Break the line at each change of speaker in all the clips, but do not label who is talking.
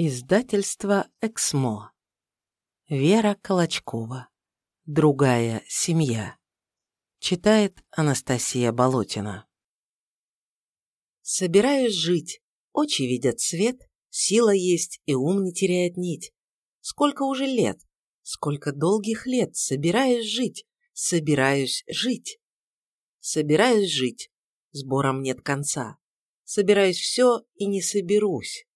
Издательство «Эксмо». Вера Колочкова. Другая семья. Читает Анастасия Болотина. Собираюсь жить. Очи видят свет, сила есть и ум не теряет нить. Сколько уже лет, сколько долгих лет собираюсь жить, собираюсь жить. Собираюсь жить, сбором нет конца. Собираюсь все и не соберусь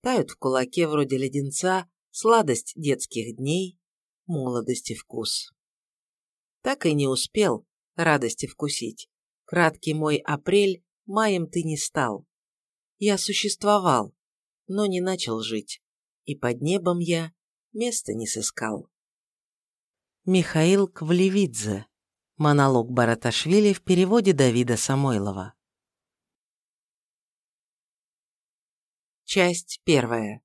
тают в кулаке вроде леденца сладость детских дней, молодости вкус. Так и не успел радости вкусить. Краткий мой апрель маем ты не стал. Я существовал, но не начал жить, и под небом я места не сыскал. Михаил Квлевидзе. Монолог Бараташвили в переводе Давида Самойлова. Часть первая.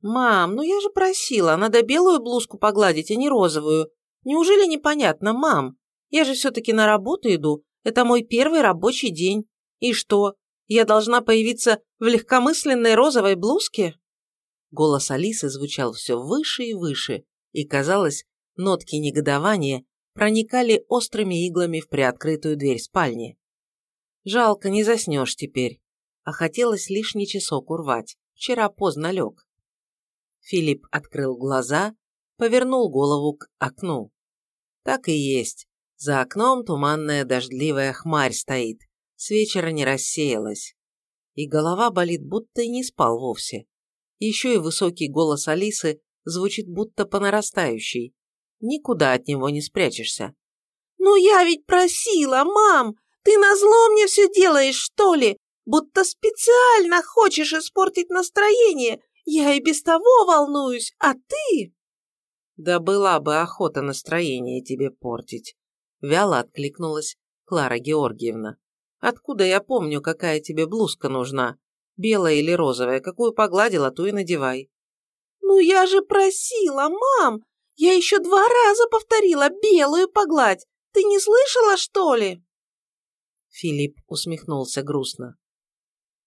«Мам, ну я же просила, надо белую блузку погладить, а не розовую. Неужели непонятно, мам? Я же все-таки на работу иду, это мой первый рабочий день. И что, я должна появиться в легкомысленной розовой блузке?» Голос Алисы звучал все выше и выше, и, казалось, нотки негодования проникали острыми иглами в приоткрытую дверь спальни. «Жалко, не заснешь теперь а хотелось лишний часок урвать. Вчера поздно лег. Филипп открыл глаза, повернул голову к окну. Так и есть. За окном туманная дождливая хмарь стоит. С вечера не рассеялась. И голова болит, будто и не спал вовсе. Еще и высокий голос Алисы звучит будто по нарастающей. Никуда от него не спрячешься. «Ну я ведь просила, мам! Ты назло мне все делаешь, что ли? Будто специально хочешь испортить настроение. Я и без того волнуюсь, а ты...» «Да была бы охота настроение тебе портить», — вяло откликнулась Клара Георгиевна. «Откуда я помню, какая тебе блузка нужна? Белая или розовая? Какую погладила, ту и надевай». «Ну я же просила, мам! Я еще два раза повторила белую погладь. Ты не слышала, что ли?» Филипп усмехнулся грустно.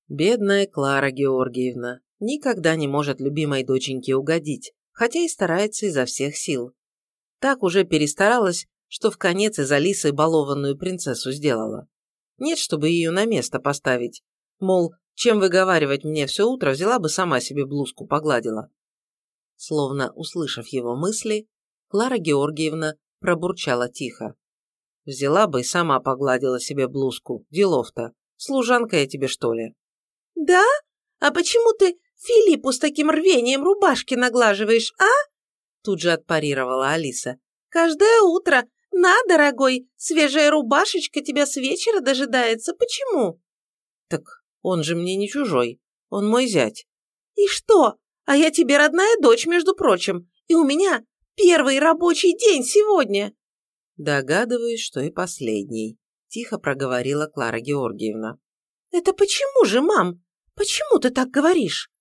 Бедная Клара Георгиевна никогда не может любимой доченьке угодить, хотя и старается изо всех сил. Так уже перестаралась, что в конец из Алисы балованную принцессу сделала. Нет, чтобы ее на место поставить. Мол, чем выговаривать мне все утро, взяла бы сама себе блузку погладила. Словно услышав его мысли, Клара Георгиевна пробурчала тихо. Взяла бы и сама погладила себе блузку. Делов-то. Служанка я тебе, что ли? «Да? А почему ты Филиппу с таким рвением рубашки наглаживаешь, а?» Тут же отпарировала Алиса. «Каждое утро. На, дорогой, свежая рубашечка тебя с вечера дожидается. Почему?» «Так он же мне не чужой. Он мой зять». «И что? А я тебе родная дочь, между прочим. И у меня первый рабочий день сегодня». «Догадываюсь, что и последний», – тихо проговорила Клара Георгиевна.
«Это почему же, мам? Почему ты так говоришь?»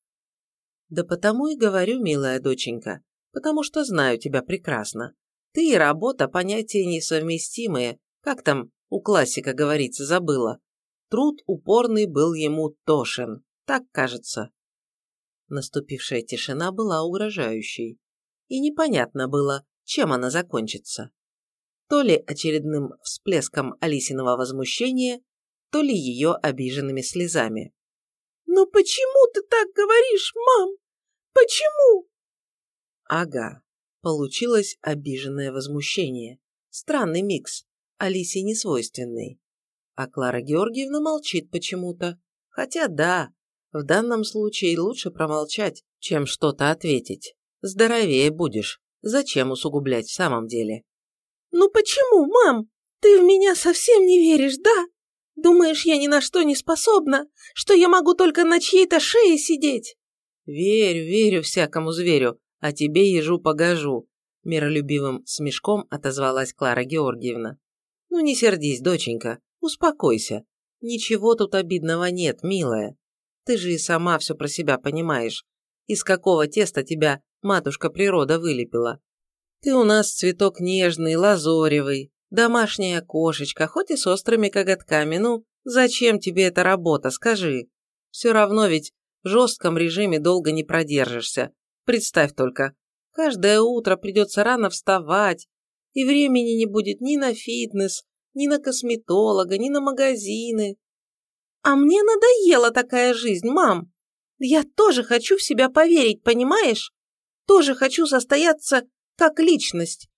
«Да потому и говорю, милая доченька, потому что знаю тебя прекрасно. Ты и работа – понятия несовместимые, как там у классика говорится, забыла. Труд упорный был ему тошен, так кажется». Наступившая тишина была угрожающей, и непонятно было, чем она закончится. То ли очередным всплеском Алисиного возмущения, то ли ее обиженными слезами.
«Но почему ты так говоришь, мам? Почему?»
Ага, получилось обиженное возмущение. Странный микс, Алисе несвойственный. А Клара Георгиевна молчит почему-то. Хотя да, в данном случае лучше промолчать, чем что-то ответить. Здоровее будешь. Зачем усугублять в самом деле?
«Ну почему, мам? Ты в меня совсем не веришь, да?» Думаешь, я ни на что не способна? Что я могу только на чьей-то шее сидеть?»
«Верю, верю всякому зверю, а тебе ежу погожу», миролюбивым смешком отозвалась Клара Георгиевна. «Ну не сердись, доченька, успокойся. Ничего тут обидного нет, милая. Ты же и сама все про себя понимаешь. Из какого теста тебя матушка природа вылепила? Ты у нас цветок нежный, лазоревый, Домашняя кошечка, хоть и с острыми коготками. Ну, зачем тебе эта работа, скажи? Все равно ведь В жестком режиме долго не продержишься. Представь только, каждое утро придется рано вставать, и времени не будет ни на фитнес, ни на косметолога, ни на магазины.
А мне надоела такая жизнь, мам. Я тоже хочу в себя поверить, понимаешь? Тоже хочу состояться как личность.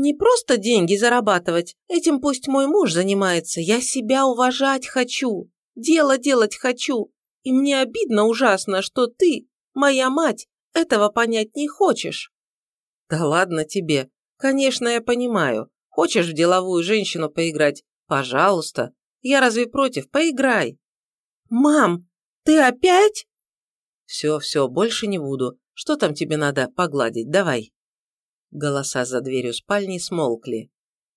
Не просто деньги зарабатывать, этим пусть мой муж занимается, я себя уважать хочу, дело делать хочу, и мне обидно ужасно, что ты, моя мать, этого понять не хочешь.
Да ладно тебе, конечно, я понимаю. Хочешь в деловую женщину поиграть? Пожалуйста. Я разве против? Поиграй.
Мам, ты опять?
Все, все, больше не буду. Что там тебе надо погладить? Давай. Голоса за дверью спальни смолкли.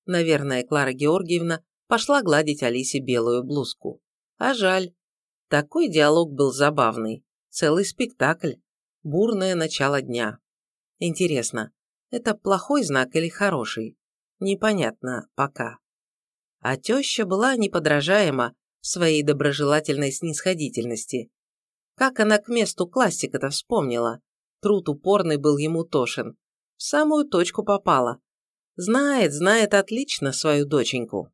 Наверное, Клара Георгиевна пошла гладить Алисе белую блузку. А жаль. Такой диалог был забавный. Целый спектакль. Бурное начало дня. Интересно, это плохой знак или хороший? Непонятно пока. А теща была неподражаема в своей доброжелательной снисходительности. Как она к месту классика-то вспомнила? Труд упорный был ему тошен в самую точку попала. Знает, знает отлично свою доченьку.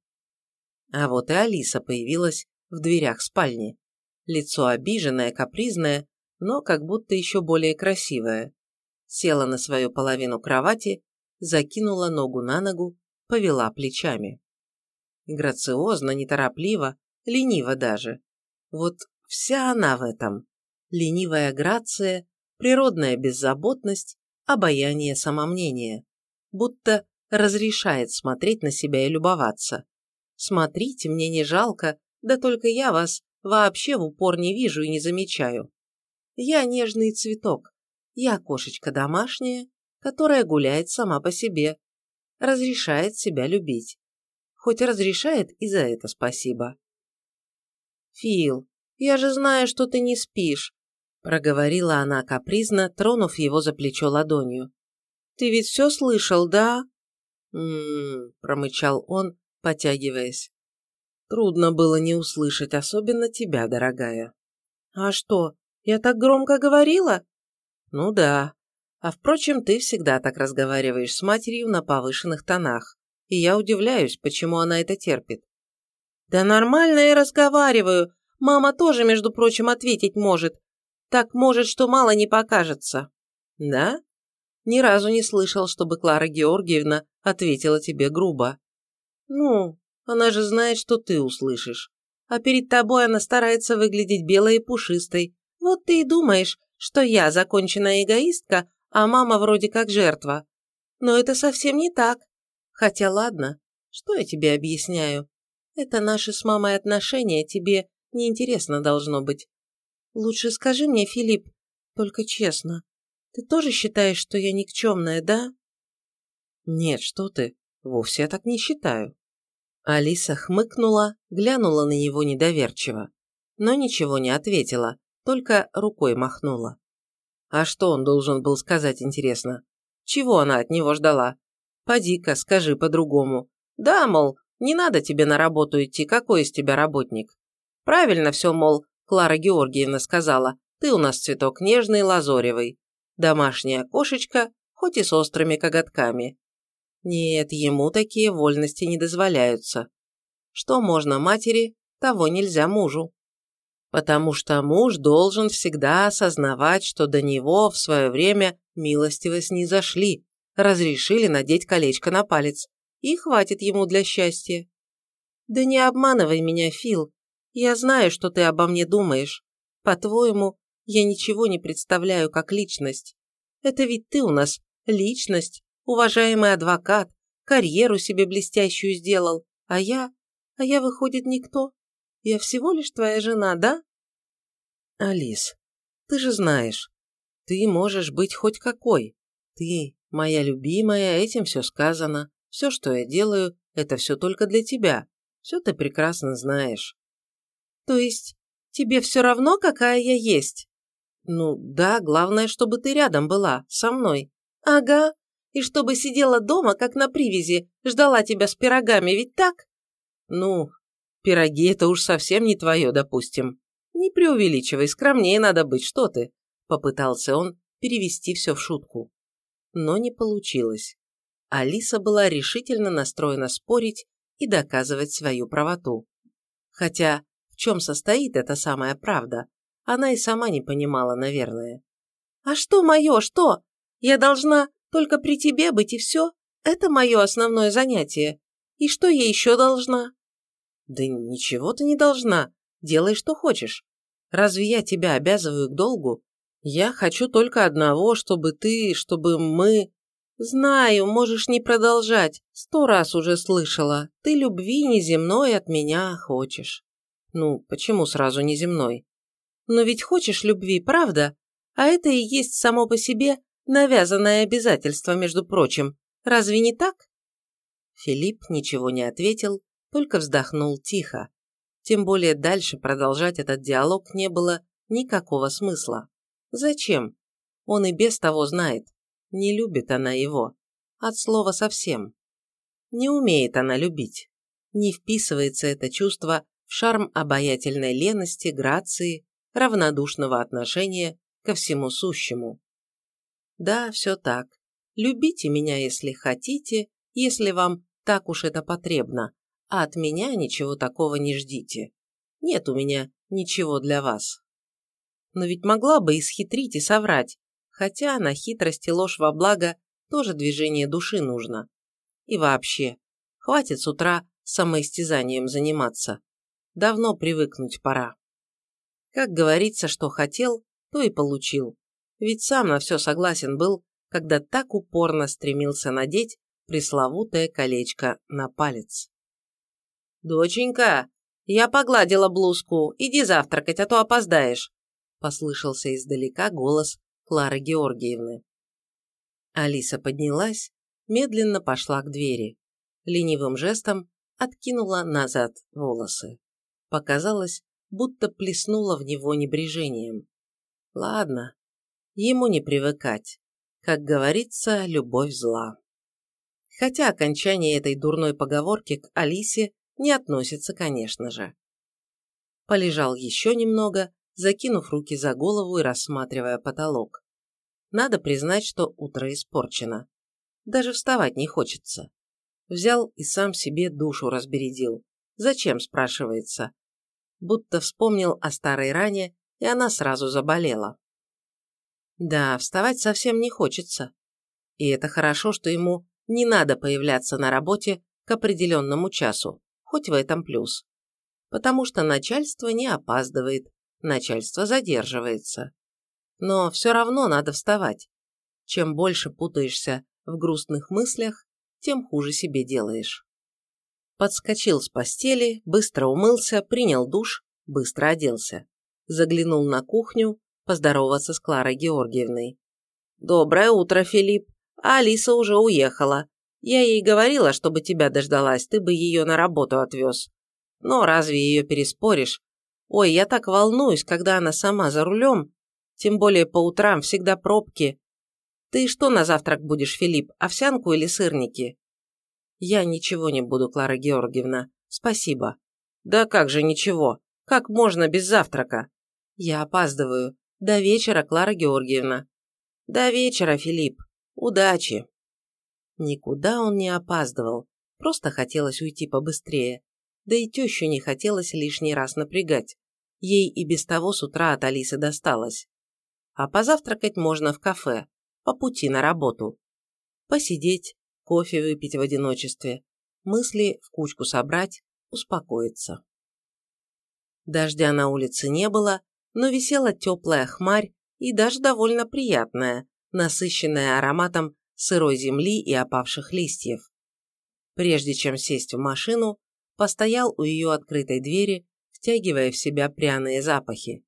А вот и Алиса появилась в дверях спальни. Лицо обиженное, капризное, но как будто еще более красивое. Села на свою половину кровати, закинула ногу на ногу, повела плечами. Грациозно, неторопливо, лениво даже. Вот вся она в этом. Ленивая грация, природная беззаботность обаяние самомнения, будто разрешает смотреть на себя и любоваться. Смотрите, мне не жалко, да только я вас вообще в упор не вижу и не замечаю. Я нежный цветок, я кошечка домашняя, которая гуляет сама по себе, разрешает себя любить. Хоть разрешает и за это спасибо. Фил, я же знаю, что ты не спишь, проговорила она капризно, тронув его за плечо ладонью. «Ты ведь все слышал, да?» «М-м-м», промычал он, потягиваясь. «Трудно было не услышать, особенно тебя, дорогая». «А что, я так громко говорила?» «Ну да. А впрочем, ты всегда так разговариваешь с матерью на повышенных тонах, и я удивляюсь, почему она это терпит». «Да нормально я разговариваю. Мама тоже, между прочим, ответить может. Так, может, что мало не покажется. Да? Ни разу не слышал, чтобы Клара Георгиевна ответила тебе грубо. Ну, она же знает, что ты услышишь. А перед тобой она старается выглядеть белой и пушистой. Вот ты и думаешь, что я законченная эгоистка, а мама вроде как жертва. Но это совсем не так. Хотя ладно, что я тебе объясняю? Это наши с мамой отношения тебе неинтересно должно быть. Лучше скажи мне, Филипп, только честно, ты тоже считаешь, что я никчемная, да? Нет, что ты, вовсе я так не считаю. Алиса хмыкнула, глянула на него недоверчиво, но ничего не ответила, только рукой махнула. А что он должен был сказать, интересно? Чего она от него ждала? Поди-ка, скажи по-другому. Да, мол, не надо тебе на работу идти, какой из тебя работник? Правильно все, мол, Клара Георгиевна сказала, ты у нас цветок нежный, лазоревый. Домашняя кошечка, хоть и с острыми коготками. Нет, ему такие вольности не дозволяются. Что можно матери, того нельзя мужу. Потому что муж должен всегда осознавать, что до него в свое время милостивость не зашли, разрешили надеть колечко на палец, и хватит ему для счастья. Да не обманывай меня, Фил, я знаю, что ты обо мне думаешь. По-твоему, я ничего не представляю как личность. Это ведь ты у нас личность, уважаемый адвокат, карьеру себе блестящую сделал, а я... А я, выходит, никто. Я всего лишь твоя жена, да? Алис, ты же знаешь, ты можешь быть хоть какой. Ты, моя любимая, этим все сказано. Все, что я делаю, это все только для тебя. Все ты прекрасно знаешь. То есть тебе все равно, какая я есть? Ну да, главное, чтобы ты рядом была, со мной. Ага, и чтобы сидела дома, как на привязи, ждала тебя с пирогами, ведь так? Ну, пироги это уж совсем не твое, допустим. Не преувеличивай, скромнее надо быть, что ты? Попытался он перевести все в шутку. Но не получилось. Алиса была решительно настроена спорить и доказывать свою правоту. Хотя в чем состоит эта самая правда, она и сама не понимала, наверное. «А что мое, что? Я должна только при тебе быть и все? Это мое основное занятие. И что я еще должна?» «Да ничего ты не должна. Делай, что хочешь. Разве я тебя обязываю к долгу? Я хочу только одного, чтобы ты, чтобы мы...» «Знаю, можешь не продолжать. Сто раз уже слышала. Ты любви неземной от меня хочешь». «Ну, почему сразу неземной?» «Но ведь хочешь любви, правда? А это и есть само по себе навязанное обязательство, между прочим. Разве не так?» Филипп ничего не ответил, только вздохнул тихо. Тем более дальше продолжать этот диалог не было никакого смысла. Зачем? Он и без того знает. Не любит она его. От слова совсем. Не умеет она любить. Не вписывается это чувство в шарм обаятельной лености, грации, равнодушного отношения ко всему сущему. Да, все так. Любите меня, если хотите, если вам так уж это потребно, а от меня ничего такого не ждите. Нет у меня ничего для вас. Но ведь могла бы исхитрить и соврать, хотя на хитрость и ложь во благо тоже движение души нужно. И вообще, хватит с утра самоистязанием заниматься. Давно привыкнуть пора. Как говорится, что хотел, то и получил. Ведь сам на все согласен был, когда так упорно стремился надеть пресловутое колечко на палец. «Доченька, я погладила блузку, иди завтракать, а то опоздаешь», послышался издалека голос Клары Георгиевны. Алиса поднялась, медленно пошла к двери. Ленивым жестом откинула назад волосы. Показалось, будто плеснула в него небрежением. Ладно, ему не привыкать. Как говорится, любовь зла. Хотя окончание этой дурной поговорки к Алисе не относится, конечно же. Полежал еще немного, закинув руки за голову и рассматривая потолок. Надо признать, что утро испорчено. Даже вставать не хочется. Взял и сам себе душу разбередил. Зачем, спрашивается. Будто вспомнил о старой ране, и она сразу заболела. Да, вставать совсем не хочется. И это хорошо, что ему не надо появляться на работе к определенному часу, хоть в этом плюс. Потому что начальство не опаздывает, начальство задерживается. Но все равно надо вставать. Чем больше путаешься в грустных мыслях, тем хуже себе делаешь. Подскочил с постели, быстро умылся, принял душ, быстро оделся. Заглянул на кухню, поздороваться с Кларой Георгиевной. «Доброе утро, Филипп. А Алиса уже уехала. Я ей говорила, чтобы тебя дождалась, ты бы ее на работу отвез. Но разве ее переспоришь? Ой, я так волнуюсь, когда она сама за рулем. Тем более по утрам всегда пробки. Ты что на завтрак будешь, Филипп, овсянку или сырники? Я ничего не буду, Клара Георгиевна. Спасибо. Да как же ничего? Как можно без завтрака? Я опаздываю. До вечера, Клара Георгиевна. До вечера, Филипп. Удачи. Никуда он не опаздывал. Просто хотелось уйти побыстрее да и тещу не хотелось лишний раз напрягать. Ей и без того с утра от Алисы досталось. А позавтракать можно в кафе, по пути на работу. Посидеть, кофе выпить в одиночестве, мысли в кучку собрать, успокоиться. Дождя на улице не было, но висела теплая хмарь и даже довольно приятная, насыщенная ароматом сырой земли и опавших листьев. Прежде чем сесть в машину, постоял у ее открытой двери, втягивая в себя пряные запахи.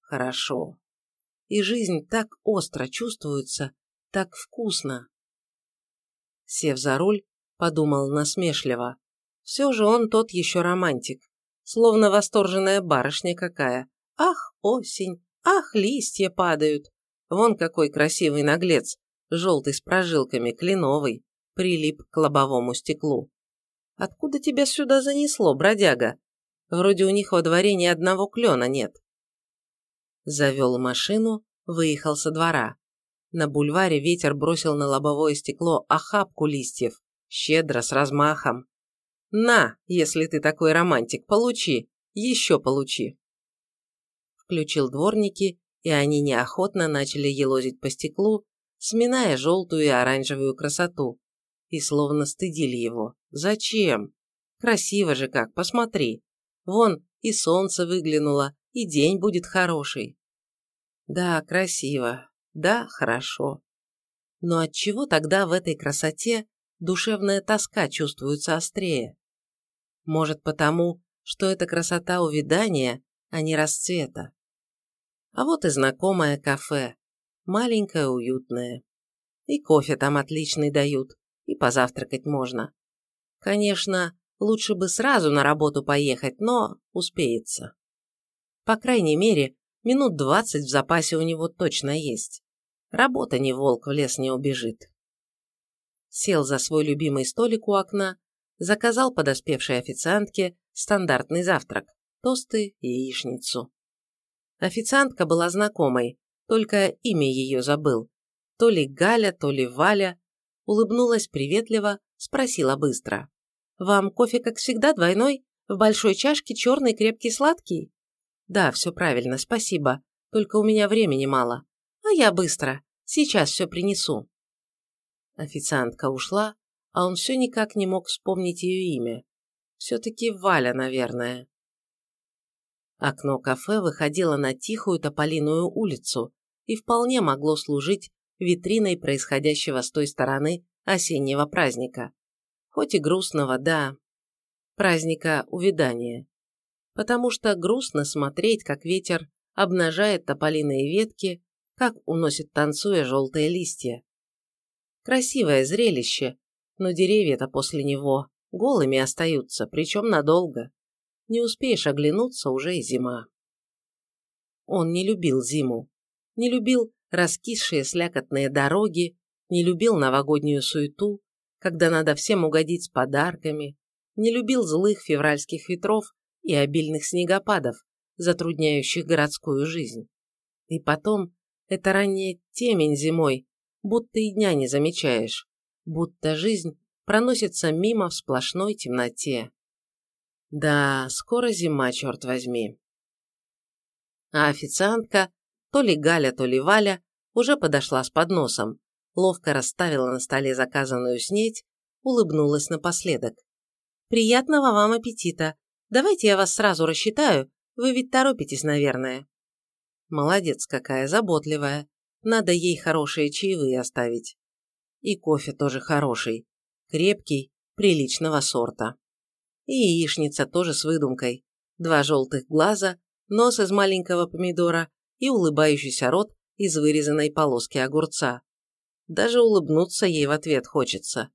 Хорошо. И жизнь так остро чувствуется, так вкусно. Сев за руль, подумал насмешливо. Все же он тот еще романтик, словно восторженная барышня какая. Ах, осень, ах, листья падают. Вон какой красивый наглец, желтый с прожилками, кленовый, прилип к лобовому стеклу. Откуда тебя сюда занесло, бродяга? Вроде у них во дворе ни одного клена нет. Завел машину, выехал со двора. На бульваре ветер бросил на лобовое стекло охапку листьев, щедро, с размахом. «На, если ты такой романтик, получи, еще получи!» Включил дворники, и они неохотно начали елозить по стеклу, сминая желтую и оранжевую красоту, и словно стыдили его. «Зачем? Красиво же как, посмотри! Вон и солнце выглянуло, и день будет хороший!» «Да, красиво, да, хорошо. Но отчего тогда в этой красоте душевная тоска чувствуется острее? Может потому, что это красота увядания, а не расцвета. А вот и знакомое кафе, маленькое, уютное. И кофе там отличный дают, и позавтракать можно. Конечно, лучше бы сразу на работу поехать, но успеется. По крайней мере, Минут двадцать в запасе у него точно есть. Работа не волк, в лес не убежит. Сел за свой любимый столик у окна, заказал подоспевшей официантке стандартный завтрак – тосты и яичницу. Официантка была знакомой, только имя ее забыл. То ли Галя, то ли Валя. Улыбнулась приветливо, спросила быстро. «Вам кофе, как всегда, двойной? В большой чашке черный крепкий сладкий?» «Да, все правильно, спасибо. Только у меня времени мало. А я быстро. Сейчас все принесу». Официантка ушла, а он все никак не мог вспомнить ее имя. Все-таки Валя, наверное. Окно кафе выходило на тихую тополиную улицу и вполне могло служить витриной происходящего с той стороны осеннего праздника. Хоть и грустного, да. Праздника увядания потому что грустно смотреть, как ветер обнажает тополиные ветки, как уносит танцуя желтые листья. Красивое зрелище, но деревья-то после него голыми остаются, причем надолго. Не успеешь оглянуться, уже и зима. Он не любил зиму, не любил раскисшие слякотные дороги, не любил новогоднюю суету, когда надо всем угодить с подарками, не любил злых февральских ветров и обильных снегопадов, затрудняющих городскую жизнь. И потом, это ранняя темень зимой, будто и дня не замечаешь, будто жизнь проносится мимо в сплошной темноте. Да, скоро зима, черт возьми. А официантка, то ли Галя, то ли Валя, уже подошла с подносом, ловко расставила на столе заказанную снеть, улыбнулась напоследок. «Приятного вам аппетита! Давайте я вас сразу рассчитаю, вы ведь торопитесь, наверное». Молодец какая, заботливая. Надо ей хорошие чаевые оставить. И кофе тоже хороший. Крепкий, приличного сорта. И яичница тоже с выдумкой. Два желтых глаза, нос из маленького помидора и улыбающийся рот из вырезанной полоски огурца. Даже улыбнуться ей в ответ хочется.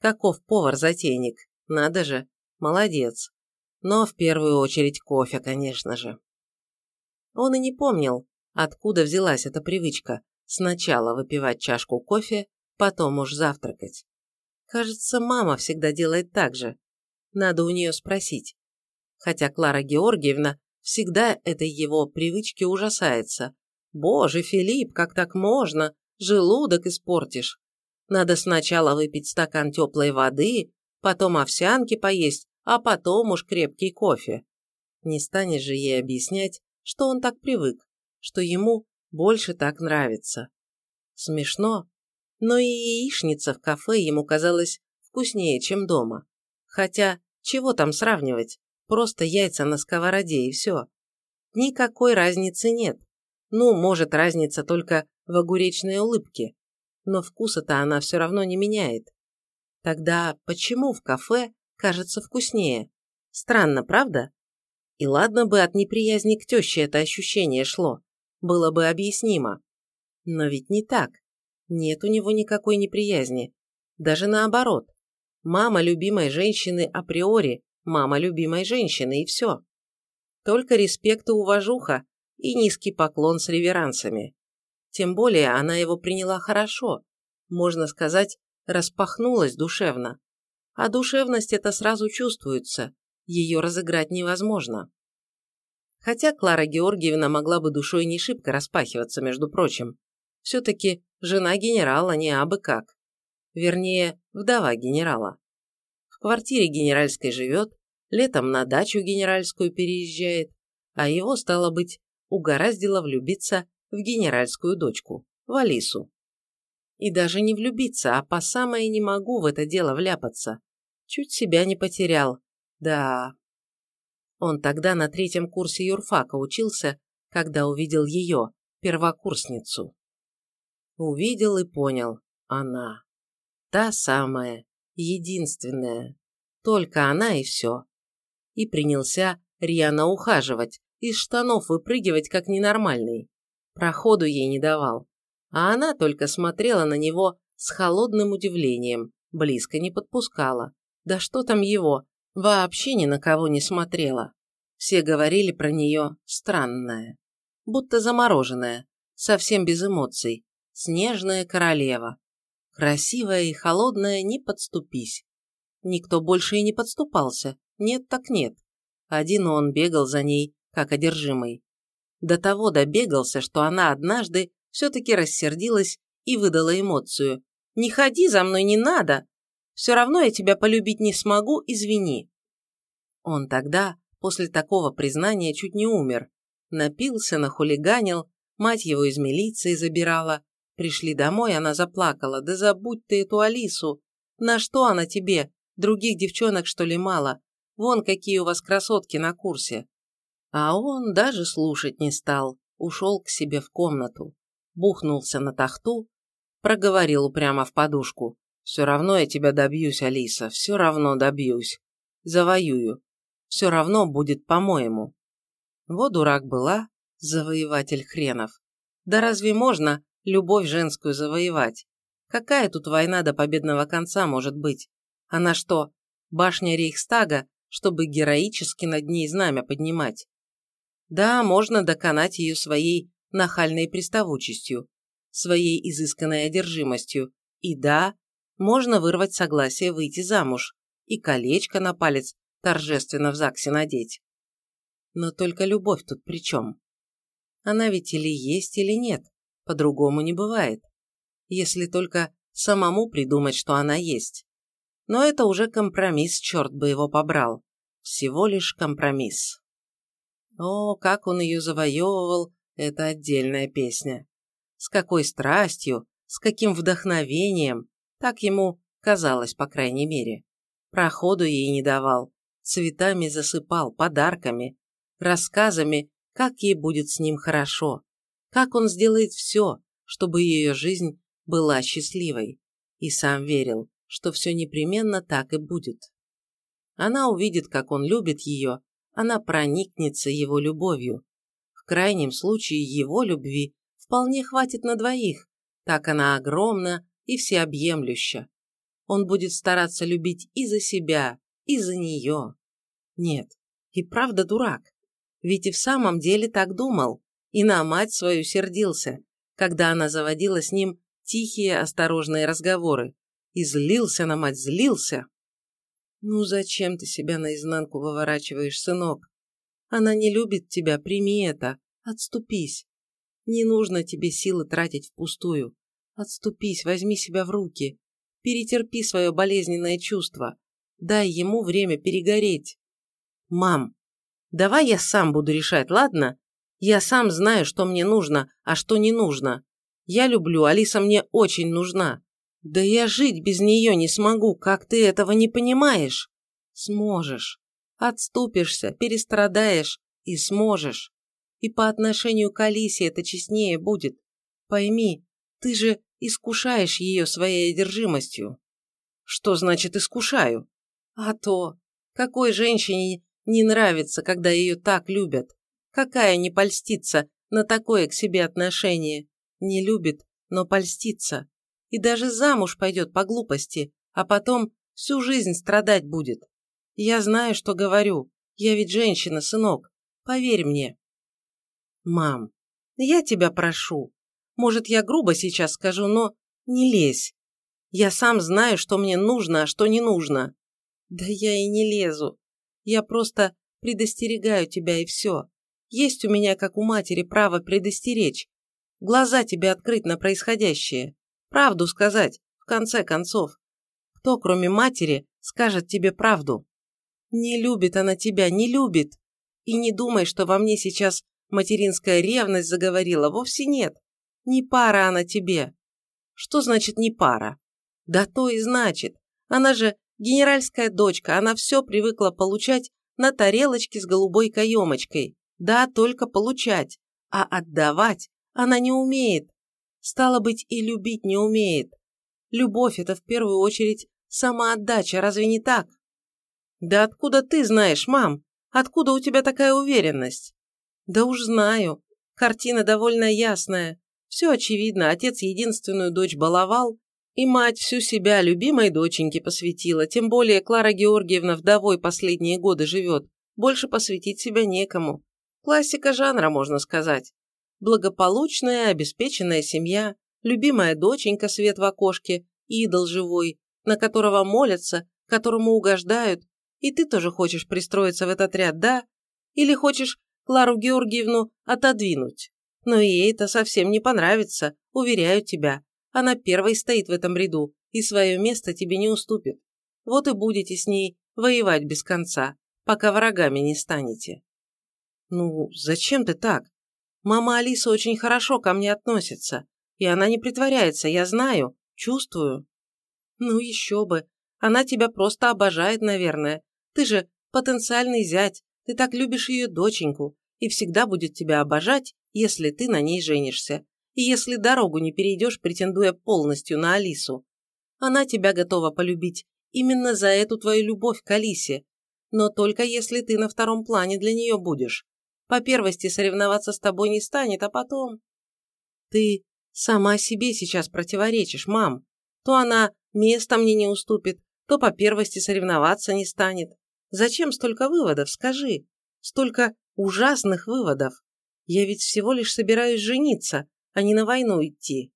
Каков повар-затейник, надо же, молодец но в первую очередь кофе, конечно же. Он и не помнил, откуда взялась эта привычка сначала выпивать чашку кофе, потом уж завтракать. Кажется, мама всегда делает так же. Надо у нее спросить. Хотя Клара Георгиевна всегда этой его привычки ужасается. «Боже, Филипп, как так можно? Желудок испортишь. Надо сначала выпить стакан теплой воды, потом овсянки поесть, а потом уж крепкий кофе. Не станешь же ей объяснять, что он так привык, что ему больше так нравится. Смешно, но и яичница в кафе ему казалась вкуснее, чем дома. Хотя, чего там сравнивать, просто яйца на сковороде и все. Никакой разницы нет. Ну, может, разница только в огуречной улыбке, но вкуса-то она все равно не меняет. Тогда почему в кафе кажется вкуснее. Странно, правда? И ладно бы от неприязни к теще это ощущение шло. Было бы объяснимо. Но ведь не так. Нет у него никакой неприязни. Даже наоборот. Мама любимой женщины априори, мама любимой женщины, и все. Только респект и уважуха, и низкий поклон с реверансами. Тем более она его приняла хорошо, можно сказать, распахнулась душевно. А душевность это сразу чувствуется, ее разыграть невозможно. Хотя Клара Георгиевна могла бы душой не шибко распахиваться, между прочим. Все-таки жена генерала не абы как. Вернее, вдова генерала. В квартире генеральской живет, летом на дачу генеральскую переезжает, а его, стало быть, угораздило влюбиться в генеральскую дочку, в Алису. И даже не влюбиться, а по самое не могу в это дело вляпаться. Чуть себя не потерял. Да. Он тогда на третьем курсе юрфака учился, когда увидел ее, первокурсницу. Увидел и понял. Она. Та самая, единственная. Только она и все. И принялся рьяно ухаживать, из штанов выпрыгивать как ненормальный. Проходу ей не давал а она только смотрела на него с холодным удивлением, близко не подпускала. Да что там его, вообще ни на кого не смотрела. Все говорили про нее странная, будто замороженная, совсем без эмоций, снежная королева. Красивая и холодная, не подступись. Никто больше и не подступался, нет так нет. Один он бегал за ней, как одержимый. До того добегался, что она однажды все-таки рассердилась и выдала эмоцию. «Не ходи за мной, не надо! Все равно я тебя полюбить не смогу, извини!» Он тогда, после такого признания, чуть не умер. Напился, нахулиганил, мать его из милиции забирала. Пришли домой, она заплакала. «Да забудь ты эту Алису! На что она тебе? Других девчонок, что ли, мало? Вон какие у вас красотки на курсе!» А он даже слушать не стал, ушел к себе в комнату бухнулся на тахту, проговорил прямо в подушку. «Все равно я тебя добьюсь, Алиса, все равно добьюсь. Завоюю. Все равно будет по-моему». Вот дурак была, завоеватель хренов. Да разве можно любовь женскую завоевать? Какая тут война до победного конца может быть? Она что, башня Рейхстага, чтобы героически над ней знамя поднимать? Да, можно доконать ее своей нахальной приставучестью, своей изысканной одержимостью. И да, можно вырвать согласие выйти замуж и колечко на палец торжественно в ЗАГСе надеть. Но только любовь тут при чем? Она ведь или есть, или нет, по-другому не бывает. Если только самому придумать, что она есть. Но это уже компромисс, черт бы его побрал. Всего лишь компромисс. О, как он ее завоевывал это отдельная песня. С какой страстью, с каким вдохновением, так ему казалось, по крайней мере. Проходу ей не давал, цветами засыпал, подарками, рассказами, как ей будет с ним хорошо, как он сделает все, чтобы ее жизнь была счастливой. И сам верил, что все непременно так и будет. Она увидит, как он любит ее, она проникнется его любовью, крайнем случае его любви вполне хватит на двоих, так она огромна и всеобъемлюща. Он будет стараться любить и за себя, и за нее. Нет, и правда дурак. Ведь и в самом деле так думал, и на мать свою сердился, когда она заводила с ним тихие, осторожные разговоры. И злился на мать, злился. «Ну зачем ты себя наизнанку выворачиваешь, сынок? Она не любит тебя, прими это. Отступись. Не нужно тебе силы тратить впустую. Отступись, возьми себя в руки. Перетерпи свое болезненное чувство. Дай ему время перегореть. Мам, давай я сам буду решать, ладно? Я сам знаю, что мне нужно, а что не нужно. Я люблю, Алиса мне очень нужна. Да я жить без нее не смогу, как ты этого не понимаешь? Сможешь. Отступишься, перестрадаешь и сможешь. И по отношению к Алисе это честнее будет. Пойми, ты же искушаешь ее своей одержимостью. Что значит искушаю? А то, какой женщине не нравится, когда ее так любят? Какая не польстится на такое к себе отношение? Не любит, но польстится. И даже замуж пойдет по глупости, а потом всю жизнь страдать будет. Я знаю, что говорю. Я ведь женщина, сынок. Поверь мне. Мам, я тебя прошу. Может, я грубо сейчас скажу, но не лезь. Я сам знаю, что мне нужно, а что не нужно. Да я и не лезу. Я просто предостерегаю тебя и все. Есть у меня, как у матери, право предостеречь. Глаза тебе открыть на происходящее. Правду сказать, в конце концов. Кто, кроме матери, скажет тебе правду? Не любит она тебя, не любит. И не думай, что во мне сейчас материнская ревность заговорила. Вовсе нет. Не пара она тебе. Что значит не пара? Да то и значит. Она же генеральская дочка, она все привыкла получать на тарелочке с голубой каемочкой. Да, только получать. А отдавать она не умеет. Стало быть, и любить не умеет. Любовь – это в первую очередь самоотдача, разве не так? Да откуда ты знаешь, мам? Откуда у тебя такая уверенность? Да уж знаю. Картина довольно ясная. Все очевидно, отец единственную дочь баловал, и мать всю себя любимой доченьке посвятила, тем более Клара Георгиевна вдовой последние годы живет. Больше посвятить себя некому. Классика жанра, можно сказать. Благополучная, обеспеченная семья, любимая доченька свет в окошке, идол живой, на которого молятся, которому угождают. И ты тоже хочешь пристроиться в этот ряд, да? Или хочешь Клару Георгиевну отодвинуть? Но ей это совсем не понравится, уверяю тебя. Она первой стоит в этом ряду и свое место тебе не уступит. Вот и будете с ней воевать без конца, пока врагами не станете. Ну, зачем ты так? Мама Алиса очень хорошо ко мне относится, и она не притворяется, я знаю, чувствую. Ну еще бы, она тебя просто обожает, наверное. Ты же потенциальный зять, ты так любишь ее доченьку, и всегда будет тебя обожать, если ты на ней женишься и если дорогу не перейдешь, претендуя полностью на Алису. Она тебя готова полюбить именно за эту твою любовь к Алисе, но только если ты на втором плане для нее будешь. По первости соревноваться с тобой не станет, а потом... Ты сама себе сейчас противоречишь, мам. То она место мне не уступит, то по первости соревноваться не станет. Зачем столько выводов, скажи? Столько ужасных выводов. Я ведь всего лишь собираюсь жениться, а не на войну идти.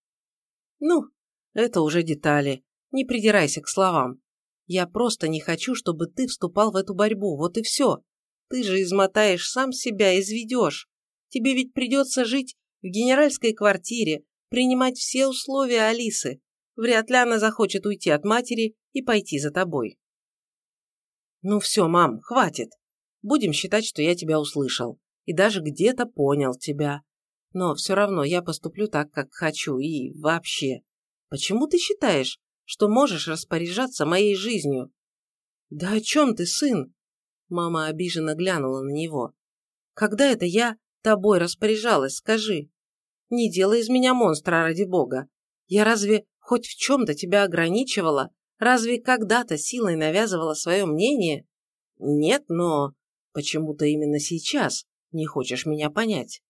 Ну, это уже детали. Не придирайся к словам. Я просто не хочу, чтобы ты вступал в эту борьбу, вот и все. Ты же измотаешь сам себя, изведешь. Тебе ведь придется жить в генеральской квартире, принимать все условия Алисы. Вряд ли она захочет уйти от матери и пойти за тобой. Ну все, мам, хватит. Будем считать, что я тебя услышал. И даже где-то понял тебя. Но все равно я поступлю так, как хочу, и вообще. Почему ты считаешь, что можешь распоряжаться моей жизнью? Да о чем ты, сын? Мама обиженно глянула на него. Когда это я тобой распоряжалась, скажи? Не делай из меня монстра ради бога. Я разве хоть в чем-то тебя ограничивала? Разве когда-то силой навязывала свое мнение? Нет, но почему-то именно сейчас не хочешь меня понять.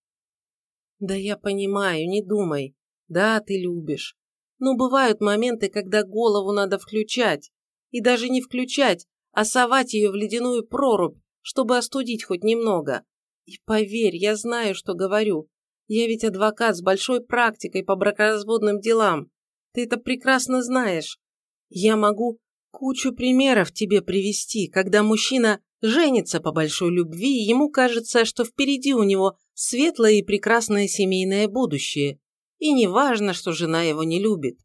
Да я понимаю, не думай. Да, ты любишь. Но бывают моменты, когда голову надо включать. И даже не включать, а совать ее в ледяную прорубь, чтобы остудить хоть немного. И поверь, я знаю, что говорю. Я ведь адвокат с большой практикой по бракоразводным делам. Ты это прекрасно знаешь. Я могу кучу примеров тебе привести, когда мужчина женится по большой любви, и ему кажется, что впереди у него светлое и прекрасное семейное будущее, и не важно, что жена его не любит.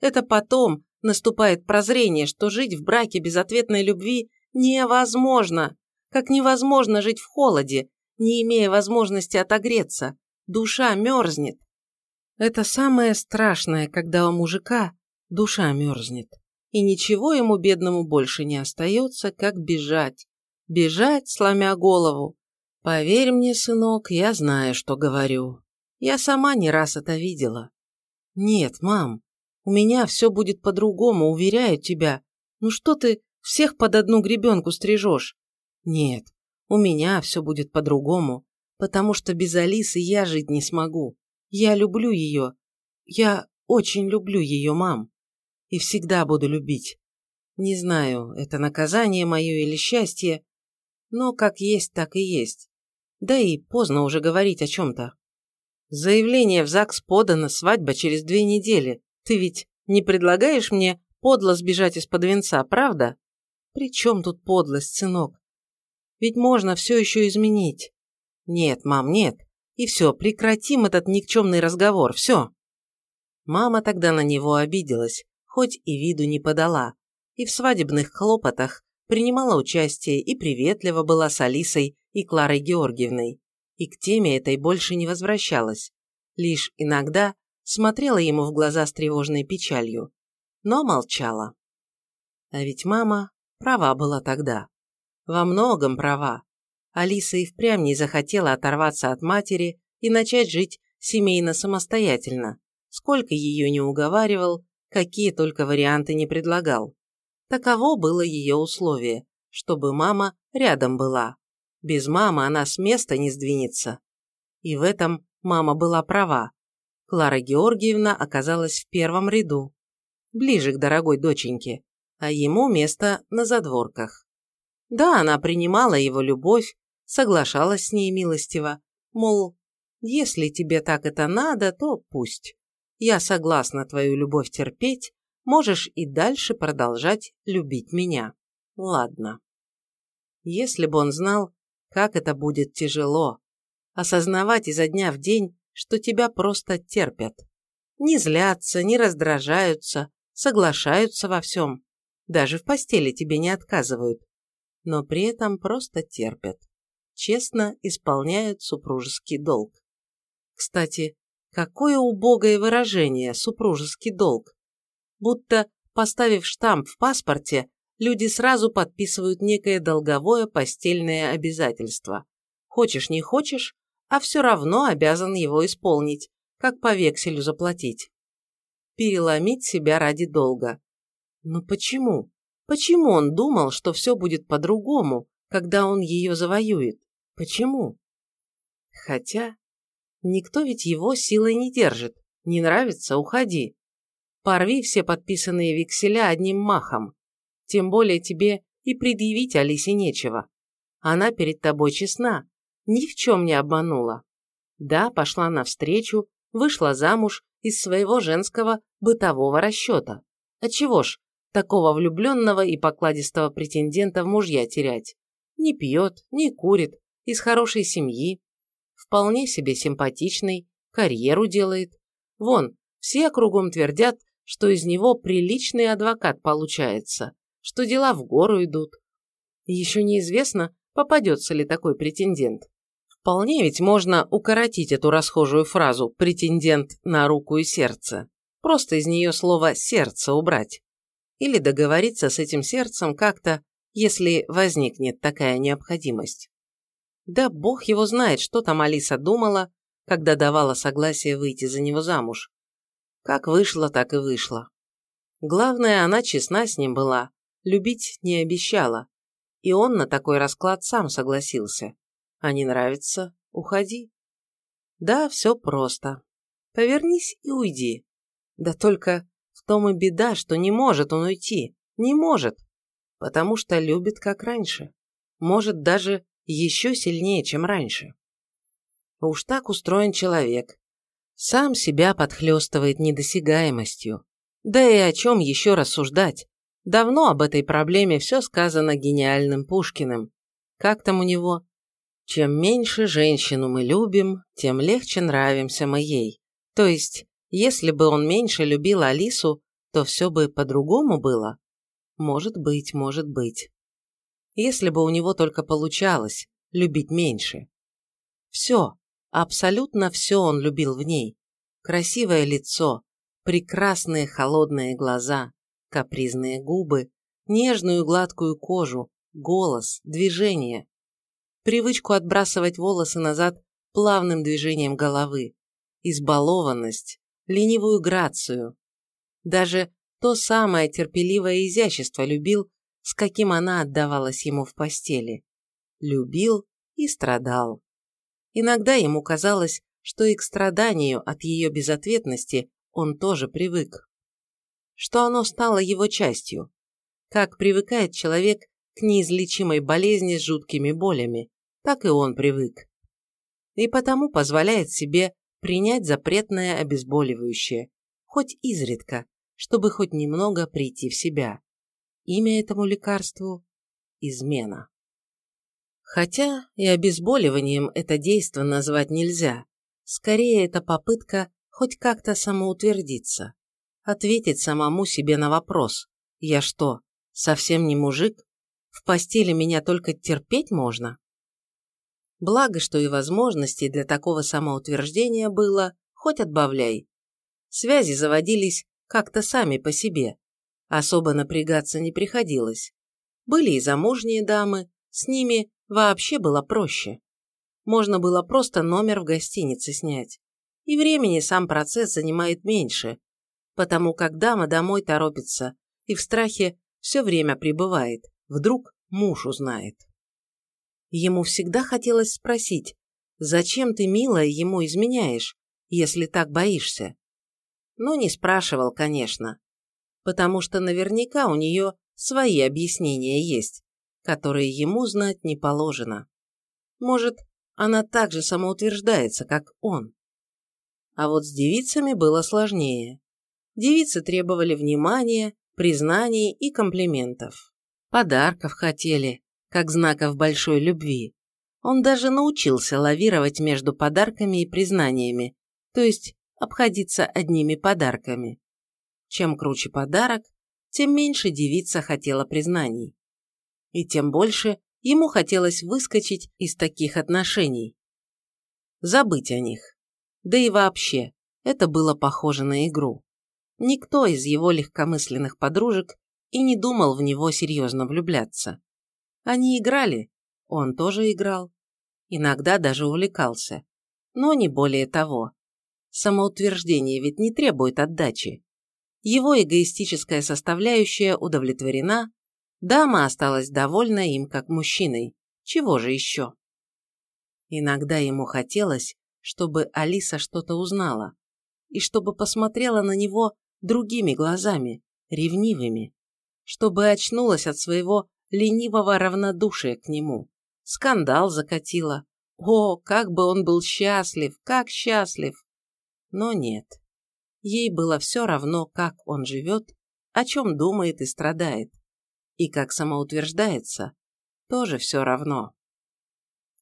Это потом наступает прозрение, что жить в браке без ответной любви невозможно, как невозможно жить в холоде, не имея возможности отогреться. Душа мерзнет. Это самое страшное, когда у мужика душа мерзнет. И ничего ему, бедному, больше не остается, как бежать. Бежать, сломя голову, Поверь мне, сынок, я знаю, что говорю. Я сама не раз это видела. Нет, мам, у меня все будет по-другому, уверяю тебя. Ну что ты всех под одну гребенку стрижешь? Нет, у меня все будет по-другому, потому что без Алисы я жить не смогу. Я люблю ее. Я очень люблю ее, мам. И всегда буду любить. Не знаю, это наказание мое или счастье, но как есть, так и есть. Да и поздно уже говорить о чем-то. Заявление в ЗАГС подано, свадьба через две недели. Ты ведь не предлагаешь мне подло сбежать из-под венца, правда? При чем тут подлость, сынок? Ведь можно все еще изменить. Нет, мам, нет. И все, прекратим этот никчемный разговор, все. Мама тогда на него обиделась, хоть и виду не подала, и в свадебных хлопотах принимала участие и приветлива была с Алисой и Кларой Георгиевной, и к теме этой больше не возвращалась, лишь иногда смотрела ему в глаза с тревожной печалью, но молчала. А ведь мама права была тогда. Во многом права. Алиса и впрямь не захотела оторваться от матери и начать жить семейно самостоятельно, сколько ее не уговаривал, какие только варианты не предлагал. Таково было ее условие, чтобы мама рядом была. Без мамы она с места не сдвинется. И в этом мама была права. Клара Георгиевна оказалась в первом ряду, ближе к дорогой доченьке, а ему место на задворках. Да, она принимала его любовь, соглашалась с ней милостиво, мол, если тебе так это надо, то пусть. Я согласна твою любовь терпеть, можешь и дальше продолжать любить меня. Ладно. Если бы он знал, как это будет тяжело, осознавать изо дня в день, что тебя просто терпят. Не злятся, не раздражаются, соглашаются во всем. Даже в постели тебе не отказывают. Но при этом просто терпят. Честно исполняют супружеский долг. Кстати, какое убогое выражение «супружеский долг». Будто, поставив штамп в паспорте, люди сразу подписывают некое долговое постельное обязательство. Хочешь не хочешь, а все равно обязан его исполнить, как по векселю заплатить. Переломить себя ради долга. Но почему? Почему он думал, что все будет по-другому, когда он ее завоюет? Почему? Хотя, никто ведь его силой не держит. Не нравится – уходи. Порви все подписанные векселя одним махом. Тем более тебе и предъявить Алисе нечего. Она перед тобой честна, ни в чем не обманула. Да, пошла навстречу, вышла замуж из своего женского бытового расчета. А чего ж, такого влюбленного и покладистого претендента в мужья терять? Не пьет, не курит, из хорошей семьи, вполне себе симпатичный, карьеру делает. Вон, все кругом твердят, что из него приличный адвокат получается что дела в гору идут. Еще неизвестно, попадется ли такой претендент. Вполне ведь можно укоротить эту расхожую фразу «претендент на руку и сердце». Просто из нее слово «сердце» убрать. Или договориться с этим сердцем как-то, если возникнет такая необходимость. Да бог его знает, что там Алиса думала, когда давала согласие выйти за него замуж. Как вышло, так и вышло. Главное, она честна с ним была, любить не обещала, и он на такой расклад сам согласился. А не нравится – уходи. Да, все просто. Повернись и уйди. Да только в том и беда, что не может он уйти. Не может. Потому что любит как раньше. Может даже еще сильнее, чем раньше. Уж так устроен человек. Сам себя подхлестывает недосягаемостью. Да и о чем еще рассуждать? Давно об этой проблеме все сказано гениальным Пушкиным. Как там у него? Чем меньше женщину мы любим, тем легче нравимся мы ей. То есть, если бы он меньше любил Алису, то все бы по-другому было? Может быть, может быть. Если бы у него только получалось любить меньше. Все, абсолютно все он любил в ней. Красивое лицо, прекрасные холодные глаза, капризные губы, нежную гладкую кожу, голос, движение. Привычку отбрасывать волосы назад плавным движением головы, избалованность, ленивую грацию. Даже то самое терпеливое изящество любил, с каким она отдавалась ему в постели. Любил и страдал. Иногда ему казалось, что и к страданию от ее безответности он тоже привык что оно стало его частью. Как привыкает человек к неизлечимой болезни с жуткими болями, так и он привык. И потому позволяет себе принять запретное обезболивающее, хоть изредка, чтобы хоть немного прийти в себя. Имя этому лекарству – измена. Хотя и обезболиванием это действо назвать нельзя. Скорее, это попытка хоть как-то самоутвердиться. Ответить самому себе на вопрос «Я что, совсем не мужик? В постели меня только терпеть можно?» Благо, что и возможностей для такого самоутверждения было, хоть отбавляй. Связи заводились как-то сами по себе. Особо напрягаться не приходилось. Были и замужние дамы, с ними вообще было проще. Можно было просто номер в гостинице снять. И времени сам процесс занимает меньше, потому как дама домой торопится и в страхе все время пребывает, вдруг муж узнает. Ему всегда хотелось спросить, зачем ты, милая, ему изменяешь, если так боишься? Но не спрашивал, конечно, потому что наверняка у нее свои объяснения есть, которые ему знать не положено. Может, она так же самоутверждается, как он. А вот с девицами было сложнее. Девицы требовали внимания, признаний и комплиментов. Подарков хотели, как знаков большой любви. Он даже научился лавировать между подарками и признаниями, то есть обходиться одними подарками. Чем круче подарок, тем меньше девица хотела признаний. И тем больше ему хотелось выскочить из таких отношений. Забыть о них. Да и вообще, это было похоже на игру. Никто из его легкомысленных подружек и не думал в него серьезно влюбляться. Они играли, он тоже играл. Иногда даже увлекался. Но не более того. Самоутверждение ведь не требует отдачи. Его эгоистическая составляющая удовлетворена, дама осталась довольна им как мужчиной. Чего же еще? Иногда ему хотелось, чтобы Алиса что-то узнала, и чтобы посмотрела на него другими глазами, ревнивыми, чтобы очнулась от своего ленивого равнодушия к нему. Скандал закатила. О, как бы он был счастлив, как счастлив! Но нет. Ей было все равно, как он живет, о чем думает и страдает. И как самоутверждается, тоже все равно.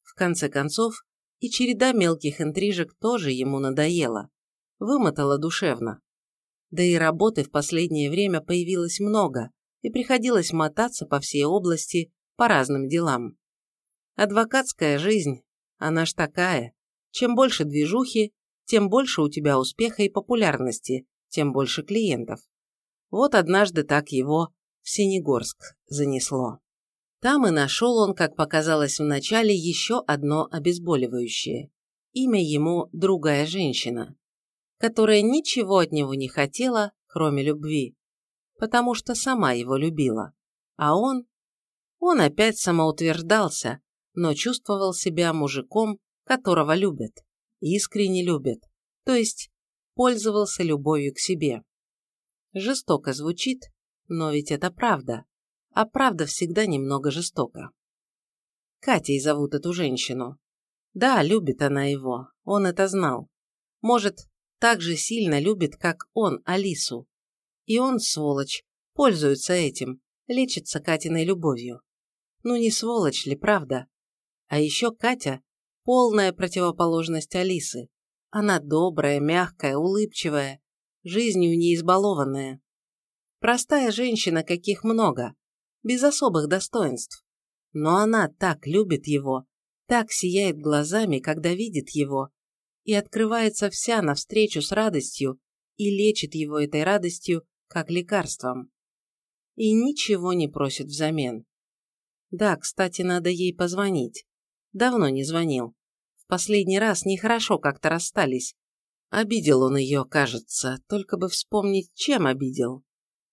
В конце концов, и череда мелких интрижек тоже ему надоела, вымотала душевно. Да и работы в последнее время появилось много, и приходилось мотаться по всей области по разным делам. Адвокатская жизнь, она ж такая. Чем больше движухи, тем больше у тебя успеха и популярности, тем больше клиентов. Вот однажды так его в Синегорск занесло. Там и нашел он, как показалось вначале, еще одно обезболивающее. Имя ему другая женщина, которая ничего от него не хотела, кроме любви потому что сама его любила. А он? Он опять самоутверждался, но чувствовал себя мужиком, которого любят, искренне любят, то есть пользовался любовью к себе. Жестоко звучит, но ведь это правда, а правда всегда немного жестока. Катей зовут эту женщину. Да, любит она его, он это знал. Может, так же сильно любит, как он Алису, и он, сволочь, пользуется этим, лечится Катиной любовью. Ну не сволочь ли, правда? А еще Катя – полная противоположность Алисы. Она добрая, мягкая, улыбчивая, жизнью не избалованная. Простая женщина, каких много, без особых достоинств. Но она так любит его, так сияет глазами, когда видит его, и открывается вся навстречу с радостью и лечит его этой радостью как лекарством. И ничего не просит взамен. Да, кстати, надо ей позвонить. Давно не звонил. В последний раз нехорошо как-то расстались. Обидел он ее, кажется, только бы вспомнить, чем обидел.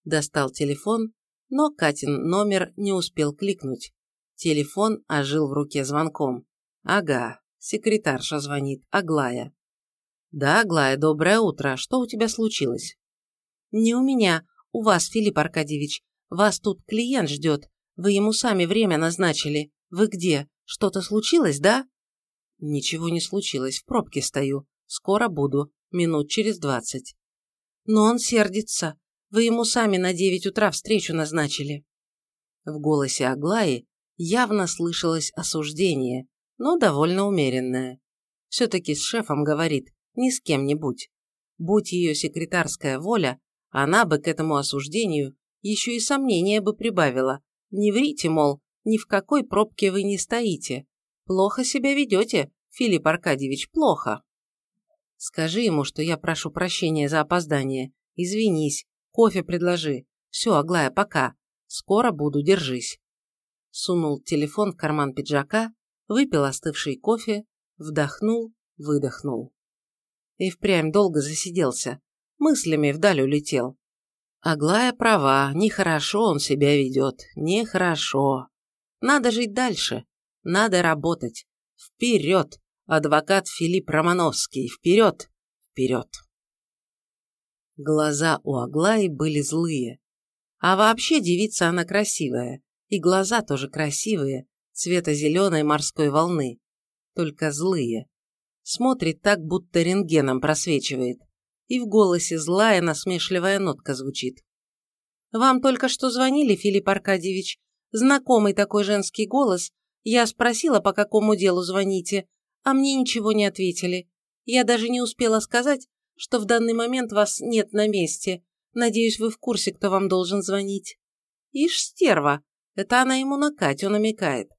Достал телефон, но Катин номер не успел кликнуть. Телефон ожил в руке звонком. Ага, секретарша звонит, Аглая. Да, Аглая, доброе утро. Что у тебя случилось? «Не у меня, у вас, Филипп Аркадьевич. Вас тут клиент ждет. Вы ему сами время назначили. Вы где? Что-то случилось, да?» «Ничего не случилось, в пробке стою. Скоро буду, минут через двадцать». «Но он сердится. Вы ему сами на девять утра встречу назначили». В голосе Аглаи явно слышалось осуждение, но довольно умеренное. Все-таки с шефом говорит, ни с кем-нибудь. Будь ее секретарская воля, она бы к этому осуждению еще и сомнения бы прибавила. Не врите, мол, ни в какой пробке вы не стоите. Плохо себя ведете, Филипп Аркадьевич, плохо. Скажи ему, что я прошу прощения за опоздание. Извинись, кофе предложи. Все, Аглая, пока. Скоро буду, держись. Сунул телефон в карман пиджака, выпил остывший кофе, вдохнул, выдохнул. И впрямь долго засиделся, мыслями вдаль улетел. Аглая права, нехорошо он себя ведет, нехорошо. Надо жить дальше, надо работать. Вперед! Адвокат Филипп Романовский, вперед! Вперед! Глаза у Аглаи были злые. А вообще девица она красивая, и глаза тоже красивые, цвета зеленой морской волны, только злые. Смотрит так, будто рентгеном просвечивает, и в голосе злая насмешливая нотка звучит. «Вам только что звонили, Филипп Аркадьевич. Знакомый такой женский голос. Я спросила, по какому делу звоните, а мне ничего не ответили. Я даже не успела сказать, что в данный момент вас нет на месте. Надеюсь, вы в курсе, кто вам должен звонить. Ишь, стерва. Это она ему на Катю намекает.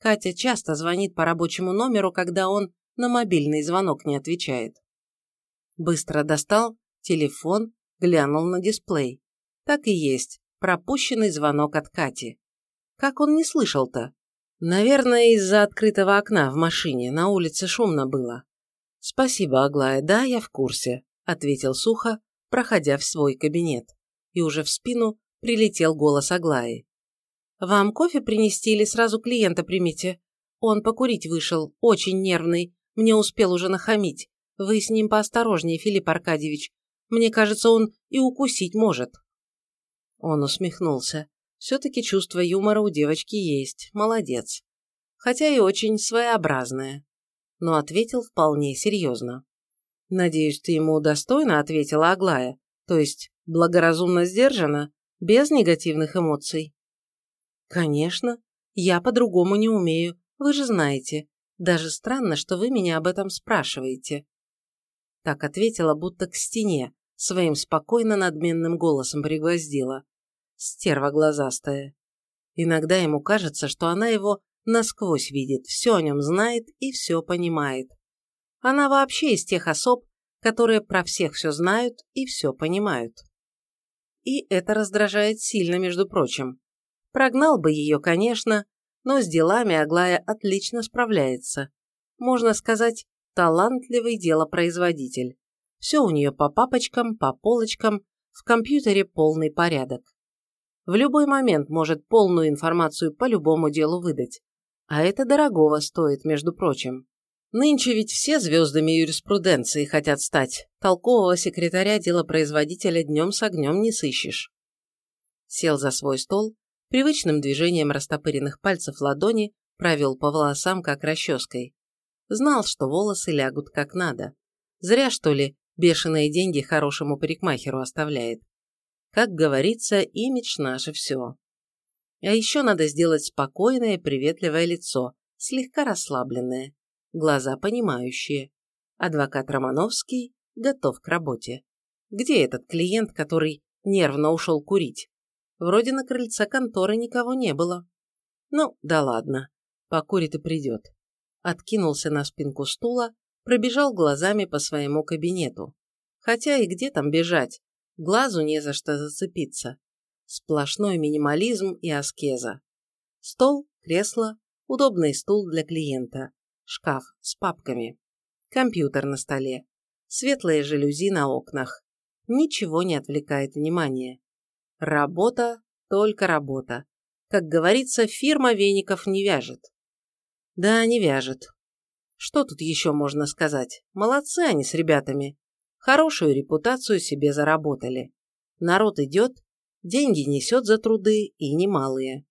Катя часто звонит по рабочему номеру, когда он на мобильный звонок не отвечает. Быстро достал телефон, глянул на дисплей. Так и есть, пропущенный звонок от Кати. Как он не слышал-то? Наверное, из-за открытого окна в машине, на улице шумно было. «Спасибо, Аглая, да, я в курсе», – ответил сухо, проходя в свой кабинет. И уже в спину прилетел голос Аглаи. «Вам кофе принести или сразу клиента примите? Он покурить вышел, очень нервный, мне успел уже нахамить. Вы с ним поосторожнее, Филипп Аркадьевич. Мне кажется, он и укусить может». Он усмехнулся. Все-таки чувство юмора у девочки есть, молодец. Хотя и очень своеобразное. Но ответил вполне серьезно. «Надеюсь, ты ему достойно ответила Аглая, то есть благоразумно сдержана, без негативных эмоций?» «Конечно. Я по-другому не умею, вы же знаете. Даже странно, что вы меня об этом спрашиваете». Так ответила, будто к стене, своим спокойно надменным голосом пригвоздила стерва глазастая. Иногда ему кажется, что она его насквозь видит, все о нем знает и все понимает. Она вообще из тех особ, которые про всех все знают и все понимают. И это раздражает сильно, между прочим. Прогнал бы ее, конечно, но с делами Аглая отлично справляется. Можно сказать, талантливый делопроизводитель. Все у нее по папочкам, по полочкам, в компьютере полный порядок в любой момент может полную информацию по любому делу выдать. А это дорогого стоит, между прочим. Нынче ведь все звездами юриспруденции хотят стать. Толкового секретаря делопроизводителя днем с огнем не сыщешь. Сел за свой стол, привычным движением растопыренных пальцев ладони провел по волосам, как расческой. Знал, что волосы лягут как надо. Зря, что ли, бешеные деньги хорошему парикмахеру оставляет. Как говорится, имидж наше все. А еще надо сделать спокойное, приветливое лицо, слегка расслабленное, глаза понимающие. Адвокат Романовский готов к работе. Где этот клиент, который нервно ушел курить? Вроде на крыльце конторы никого не было. Ну, да ладно, покурит и придет. Откинулся на спинку стула, пробежал глазами по своему кабинету. Хотя и где там бежать? Глазу не за что зацепиться. Сплошной минимализм и аскеза. Стол, кресло, удобный стул для клиента, шкаф с папками, компьютер на столе, светлые жалюзи на окнах. Ничего не отвлекает внимания. Работа, только работа. Как говорится, фирма веников не вяжет. Да, не вяжет. Что тут еще можно сказать? Молодцы они с ребятами. Хорошую репутацию себе заработали. Народ идет, деньги несет за труды и немалые.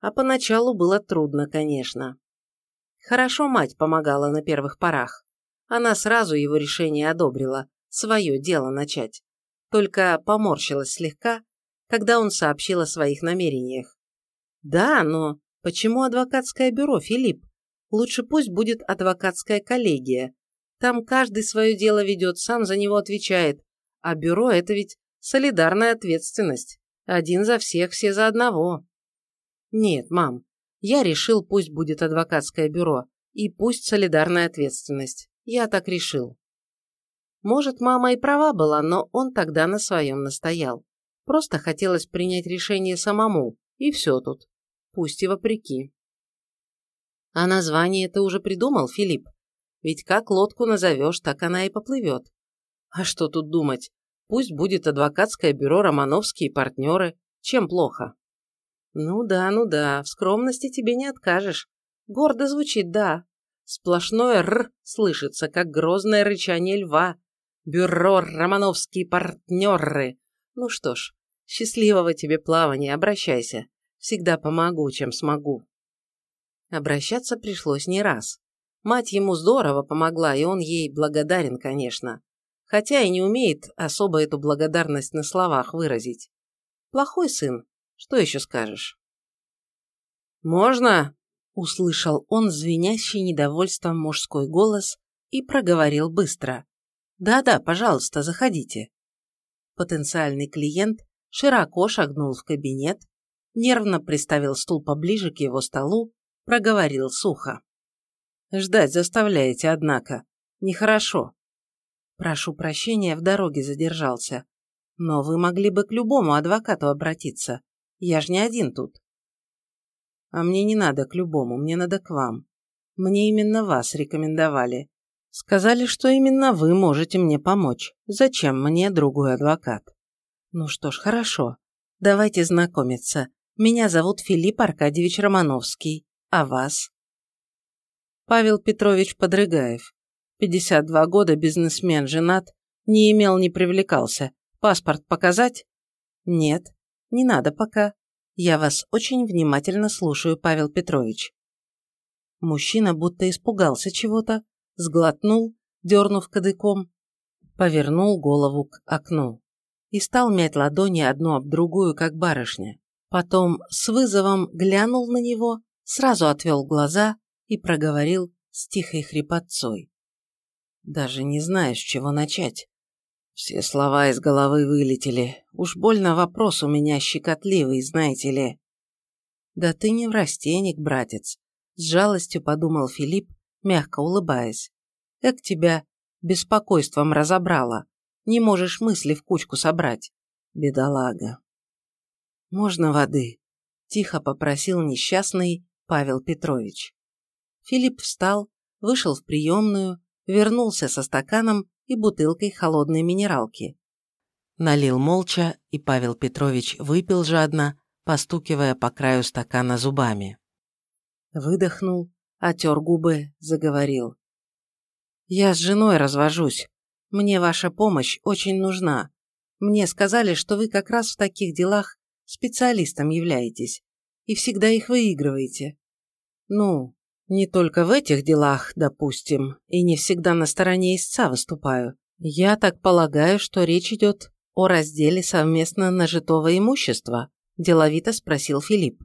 А поначалу было трудно, конечно. Хорошо мать помогала на первых порах. Она сразу его решение одобрила, свое дело начать. Только поморщилась слегка, когда он сообщил о своих намерениях. Да, но Почему адвокатское бюро, Филипп? Лучше пусть будет адвокатская коллегия. Там каждый свое дело ведет, сам за него отвечает. А бюро – это ведь солидарная ответственность. Один за всех, все за одного. Нет, мам, я решил, пусть будет адвокатское бюро. И пусть солидарная ответственность. Я так решил. Может, мама и права была, но он тогда на своем настоял. Просто хотелось принять решение самому, и все тут. Пусть и вопреки. А название ты уже придумал, Филипп? Ведь как лодку назовешь, так она и поплывет. А что тут думать? Пусть будет адвокатское бюро Романовские партнеры. Чем плохо? Ну да, ну да, в скромности тебе не откажешь. Гордо звучит, да. Сплошное «р» слышится, как грозное рычание льва. Бюро Романовские партнеры. Ну что ж, счастливого тебе плавания, обращайся. Всегда помогу, чем смогу. Обращаться пришлось не раз. Мать ему здорово помогла, и он ей благодарен, конечно. Хотя и не умеет особо эту благодарность на словах выразить. Плохой сын, что еще скажешь? «Можно?» Услышал он звенящий недовольством мужской голос и проговорил быстро. «Да-да, пожалуйста, заходите». Потенциальный клиент широко шагнул в кабинет, нервно приставил стул поближе к его столу, проговорил сухо. «Ждать заставляете, однако. Нехорошо. Прошу прощения, в дороге задержался. Но вы могли бы к любому адвокату обратиться. Я ж не один тут. А мне не надо к любому, мне надо к вам. Мне именно вас рекомендовали. Сказали, что именно вы можете мне помочь. Зачем мне другой адвокат? Ну что ж, хорошо. Давайте знакомиться. Меня зовут Филипп Аркадьевич Романовский. А вас? Павел Петрович Подрыгаев. 52 года, бизнесмен, женат, не имел, не привлекался. Паспорт показать? Нет, не надо пока. Я вас очень внимательно слушаю, Павел Петрович. Мужчина будто испугался чего-то, сглотнул, дернув кадыком, повернул голову к окну и стал мять ладони одну об другую, как барышня. Потом с вызовом глянул на него, сразу отвел глаза и проговорил с тихой хрипотцой. «Даже не знаю, с чего начать. Все слова из головы вылетели. Уж больно вопрос у меня щекотливый, знаете ли. Да ты не в растенек, братец. С жалостью подумал Филипп, мягко улыбаясь. Эк тебя беспокойством разобрала. Не можешь мысли в кучку собрать. Бедолага. Можно воды? Тихо попросил несчастный Павел Петрович. Филипп встал, вышел в приемную, вернулся со стаканом и бутылкой холодной минералки. Налил молча, и Павел Петрович выпил жадно, постукивая по краю стакана зубами. Выдохнул, отер губы, заговорил. «Я с женой развожусь. Мне ваша помощь очень нужна. Мне сказали, что вы как раз в таких делах специалистом являетесь и всегда их выигрываете. Ну, не только в этих делах, допустим, и не всегда на стороне истца выступаю. Я так полагаю, что речь идет о разделе совместно нажитого имущества, деловито спросил Филипп.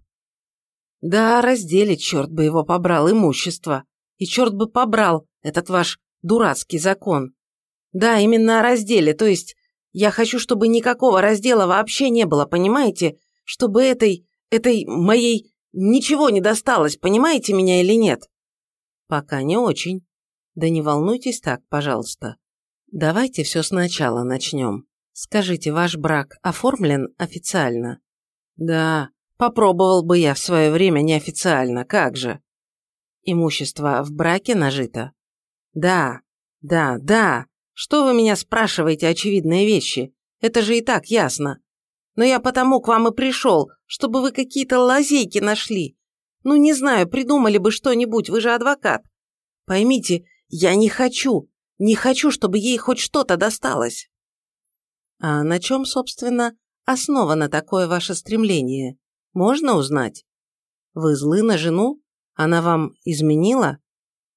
Да, разделе, черт бы его побрал, имущество. И черт бы побрал этот ваш дурацкий закон. Да, именно о разделе, то есть я хочу, чтобы никакого раздела вообще не было, понимаете? Чтобы этой, этой моей Ничего не досталось, понимаете меня или нет? Пока не очень. Да не волнуйтесь так, пожалуйста. Давайте все сначала начнем. Скажите, ваш брак оформлен официально? Да, попробовал бы я в свое время неофициально, как же. Имущество в браке нажито? Да, да, да. Что вы меня спрашиваете очевидные вещи? Это же и так ясно. Но я потому к вам и пришел, чтобы вы какие-то лазейки нашли. Ну, не знаю, придумали бы что-нибудь, вы же адвокат. Поймите, я не хочу, не хочу, чтобы ей хоть что-то досталось. А на чем, собственно, основано такое ваше стремление? Можно узнать? Вы злы на жену? Она вам изменила?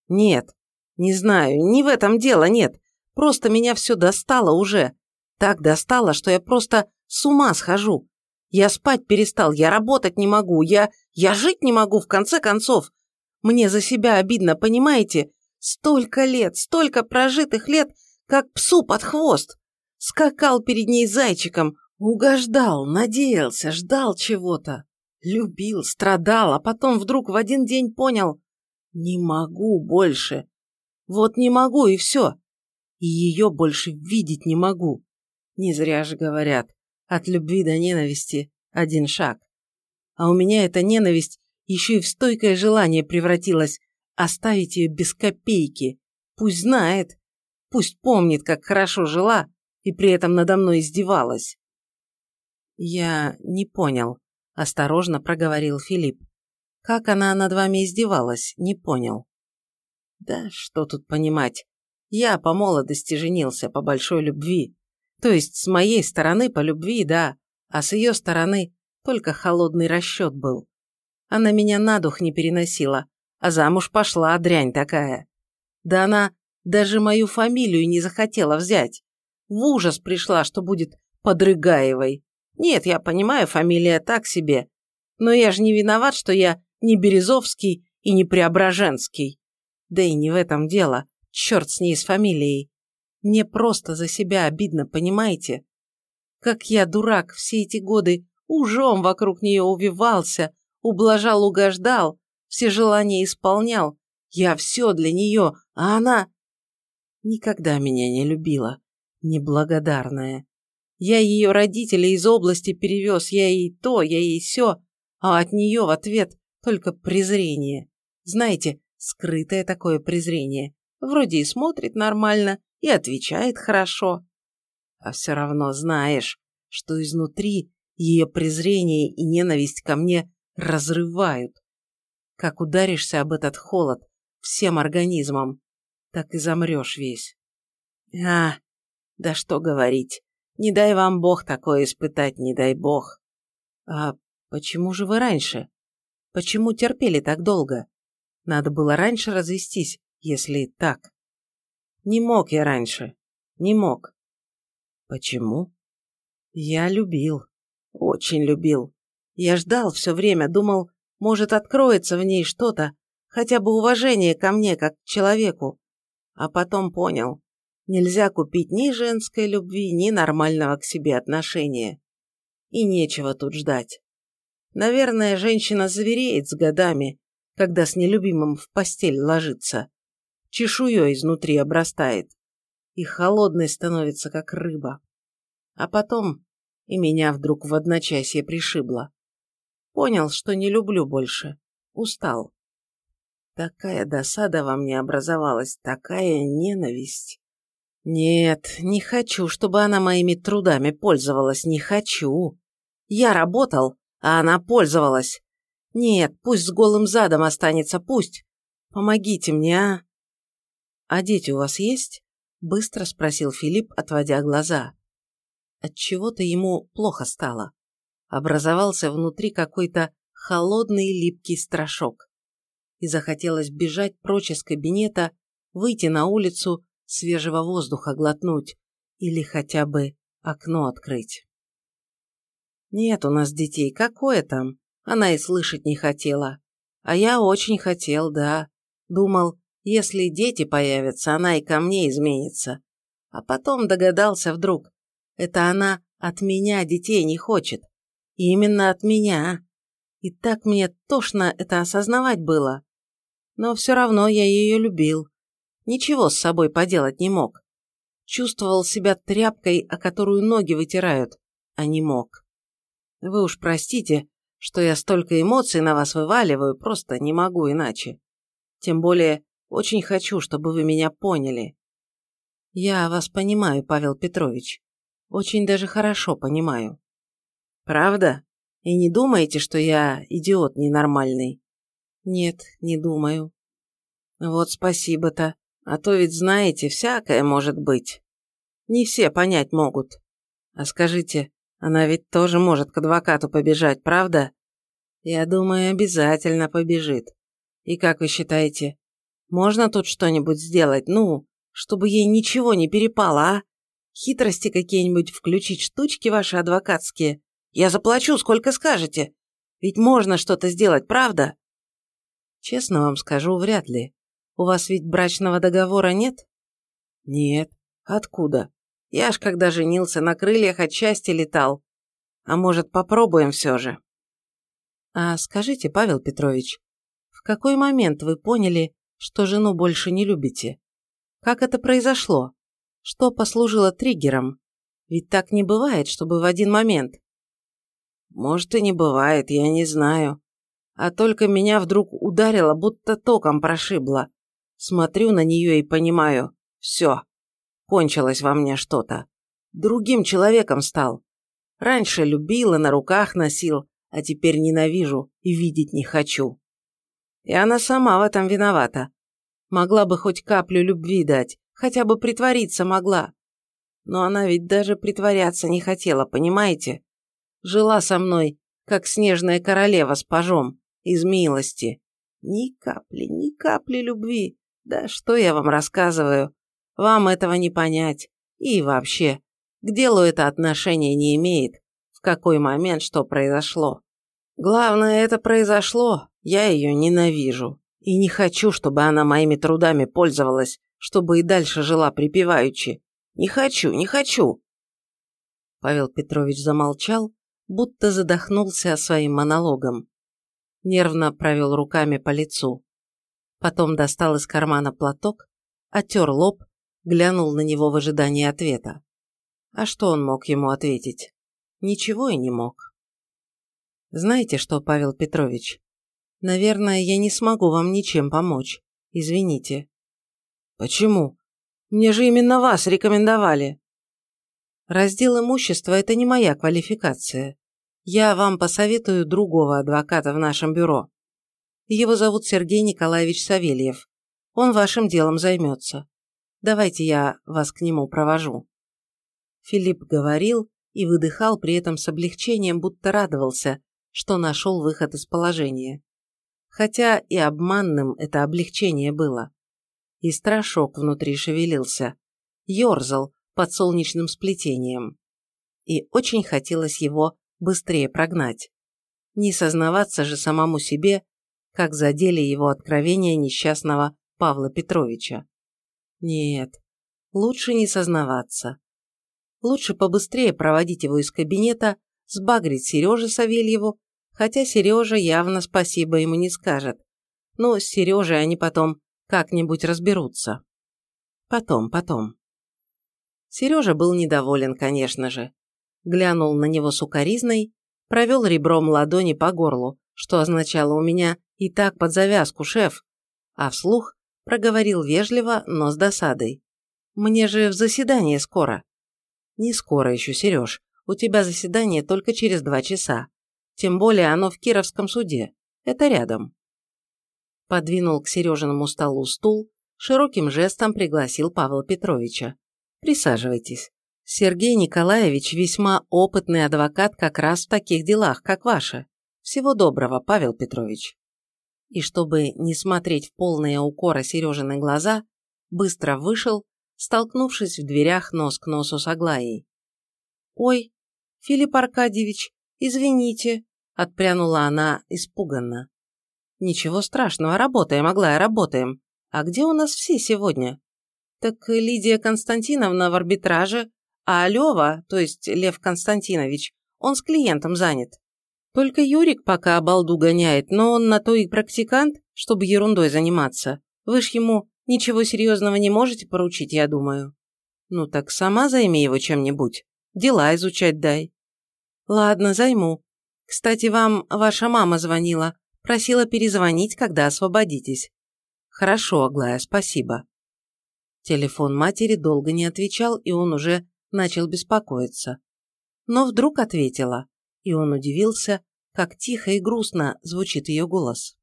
Нет, не знаю, не в этом дело, нет. Просто меня все достало уже. Так достало, что я просто с ума схожу. Я спать перестал, я работать не могу, я... я жить не могу, в конце концов. Мне за себя обидно, понимаете? Столько лет, столько прожитых лет, как псу под хвост. Скакал перед ней зайчиком, угождал, надеялся, ждал чего-то. Любил, страдал, а потом вдруг в один день понял, не могу больше. Вот не могу и все. И ее больше видеть не могу. Не зря же говорят, от любви до ненависти один шаг. А у меня эта ненависть еще и в стойкое желание превратилась оставить ее без копейки. Пусть знает, пусть помнит, как хорошо жила и при этом надо мной издевалась. Я не понял, осторожно проговорил Филипп. Как она над вами издевалась, не понял. Да что тут понимать. Я по молодости женился, по большой любви. То есть с моей стороны по любви, да, а с ее стороны только холодный расчет был. Она меня на дух не переносила, а замуж пошла дрянь такая. Да она даже мою фамилию не захотела взять. В ужас пришла, что будет Подрыгаевой. Нет, я понимаю, фамилия так себе, но я же не виноват, что я не Березовский и не Преображенский. Да и не в этом дело, черт с ней с фамилией. Мне просто за себя обидно, понимаете? Как я, дурак, все эти годы ужом вокруг нее увивался, ублажал, угождал, все желания исполнял. Я все для нее, а она... Никогда меня не любила, неблагодарная. Я ее родителей из области перевез, я ей то, я ей все, а от нее в ответ только презрение. Знаете, скрытое такое презрение. Вроде и смотрит нормально, и отвечает хорошо. А все равно знаешь, что изнутри ее презрение и ненависть ко мне разрывают. Как ударишься об этот холод всем организмом, так и замрешь весь. А, да что говорить, не дай вам Бог такое испытать, не дай Бог. А почему же вы раньше? Почему терпели так долго? Надо было раньше развестись, если так. Не мог я раньше. Не мог. Почему? Я любил. Очень любил. Я ждал все время, думал, может, откроется в ней что-то, хотя бы уважение ко мне, как к человеку. А потом понял, нельзя купить ни женской любви, ни нормального к себе отношения. И нечего тут ждать. Наверное, женщина звереет с годами, когда с нелюбимым в постель ложится чешуей изнутри обрастает и холодной становится, как рыба. А потом и меня вдруг в одночасье пришибло. Понял, что не люблю больше. Устал. Такая досада во мне образовалась, такая ненависть. Нет, не хочу, чтобы она моими трудами пользовалась, не хочу. Я работал, а она пользовалась. Нет, пусть с голым задом останется, пусть. Помогите мне, а? «А дети у вас есть?» – быстро спросил Филипп, отводя глаза. Отчего-то ему плохо стало. Образовался внутри какой-то холодный липкий страшок. И захотелось бежать прочь из кабинета, выйти на улицу, свежего воздуха глотнуть или хотя бы окно открыть. «Нет у нас детей, какое там?» Она и слышать не хотела. А я очень хотел, да. Думал, если дети появятся, она и ко мне изменится. А потом догадался вдруг. Это она от меня детей не хочет. И именно от меня. И так мне тошно это осознавать было. Но все равно я ее любил. Ничего с собой поделать не мог. Чувствовал себя тряпкой, о которую ноги вытирают, а не мог. Вы уж простите, что я столько эмоций на вас вываливаю, просто не могу иначе. Тем более, очень хочу, чтобы вы меня поняли. Я вас понимаю, Павел Петрович. Очень даже хорошо понимаю. Правда? И не думаете, что я идиот ненормальный? Нет, не думаю. Вот спасибо-то. А то ведь, знаете, всякое может быть. Не все понять могут. А скажите, она ведь тоже может к адвокату побежать, правда? Я думаю, обязательно побежит. И как вы считаете, можно тут что-нибудь сделать, ну, чтобы ей ничего не перепало, а? Хитрости какие-нибудь включить, штучки ваши адвокатские, Я заплачу, сколько скажете. Ведь можно что-то сделать, правда?»
«Честно вам скажу, вряд ли. У вас ведь брачного договора нет?»
«Нет. Откуда? Я ж когда женился, на крыльях от счастья летал. А может, попробуем все же?»
«А скажите, Павел Петрович, в какой момент вы поняли, что жену больше не любите? Как это произошло? Что послужило триггером? Ведь так не бывает, чтобы в один момент.
Может и не бывает, я не знаю. А только меня вдруг ударило, будто током прошибло. Смотрю на нее и понимаю, все, кончилось во мне что-то. Другим человеком стал. Раньше любил и на руках носил, а теперь ненавижу и видеть не хочу. И она сама в этом виновата. Могла бы хоть каплю любви дать, хотя бы притвориться могла. Но она ведь даже притворяться не хотела, понимаете? Жила со мной, как снежная королева с пажом, из милости. Ни капли, ни капли любви. Да что я вам рассказываю? Вам этого не понять. И вообще, к делу это отношение не имеет, в какой момент что произошло. Главное, это произошло, я ее ненавижу. И не хочу, чтобы она моими трудами пользовалась, чтобы и дальше жила припеваючи. Не хочу, не хочу.
Павел Петрович замолчал, будто задохнулся своим монологом. Нервно провел руками по лицу. Потом достал из кармана платок, отер лоб, глянул на него в ожидании ответа. А что он мог ему ответить? Ничего и не мог. Знаете что, Павел Петрович, наверное, я не смогу вам ничем помочь. Извините.
Почему? Мне же именно вас рекомендовали.
Раздел имущества – это не моя квалификация. Я вам посоветую другого адвоката в нашем бюро. Его зовут Сергей Николаевич Савельев. Он вашим делом займется. Давайте я вас к нему провожу». Филипп говорил и выдыхал при этом с облегчением, будто радовался, что нашел выход из положения. Хотя и обманным это облегчение было. И страшок внутри шевелился, ерзал, под солнечным сплетением. И очень хотелось его быстрее прогнать. Не сознаваться же самому себе, как задели его откровения несчастного Павла Петровича. Нет, лучше не сознаваться. Лучше побыстрее проводить его из кабинета, сбагрить Сереже Савельеву, хотя Сережа явно спасибо ему не скажет. Но с Сережей они потом как-нибудь разберутся. Потом, потом. Сережа был недоволен, конечно же. Глянул на него сукоризной, провел ребром ладони по горлу, что означало у меня и так под завязку, шеф, а вслух проговорил вежливо, но с досадой. «Мне же в заседание скоро». «Не скоро еще, Сереж. У тебя заседание только через два часа. Тем более оно в Кировском суде. Это рядом». Подвинул к Сережиному столу стул, широким жестом пригласил Павла Петровича. Присаживайтесь. Сергей Николаевич весьма опытный адвокат как раз в таких делах, как ваша. Всего доброго, Павел Петрович. И чтобы не смотреть в полные укора Сережины глаза, быстро вышел, столкнувшись в дверях нос к носу с Аглаей. «Ой, Филипп Аркадьевич, извините», – отпрянула она испуганно. «Ничего страшного, работаем, Аглая, работаем. А где у нас все сегодня?» Так Лидия Константиновна в арбитраже, а Лева, то есть Лев Константинович, он с клиентом занят. Только Юрик пока балду гоняет, но он на то и практикант, чтобы ерундой заниматься. Вы ж ему ничего серьезного не можете поручить, я думаю. Ну так сама займи его чем-нибудь. Дела изучать дай. Ладно, займу. Кстати, вам ваша мама звонила. Просила перезвонить, когда освободитесь. Хорошо, Аглая, спасибо. Телефон матери долго не отвечал, и он уже начал беспокоиться. Но вдруг ответила, и он удивился, как тихо и грустно звучит ее голос.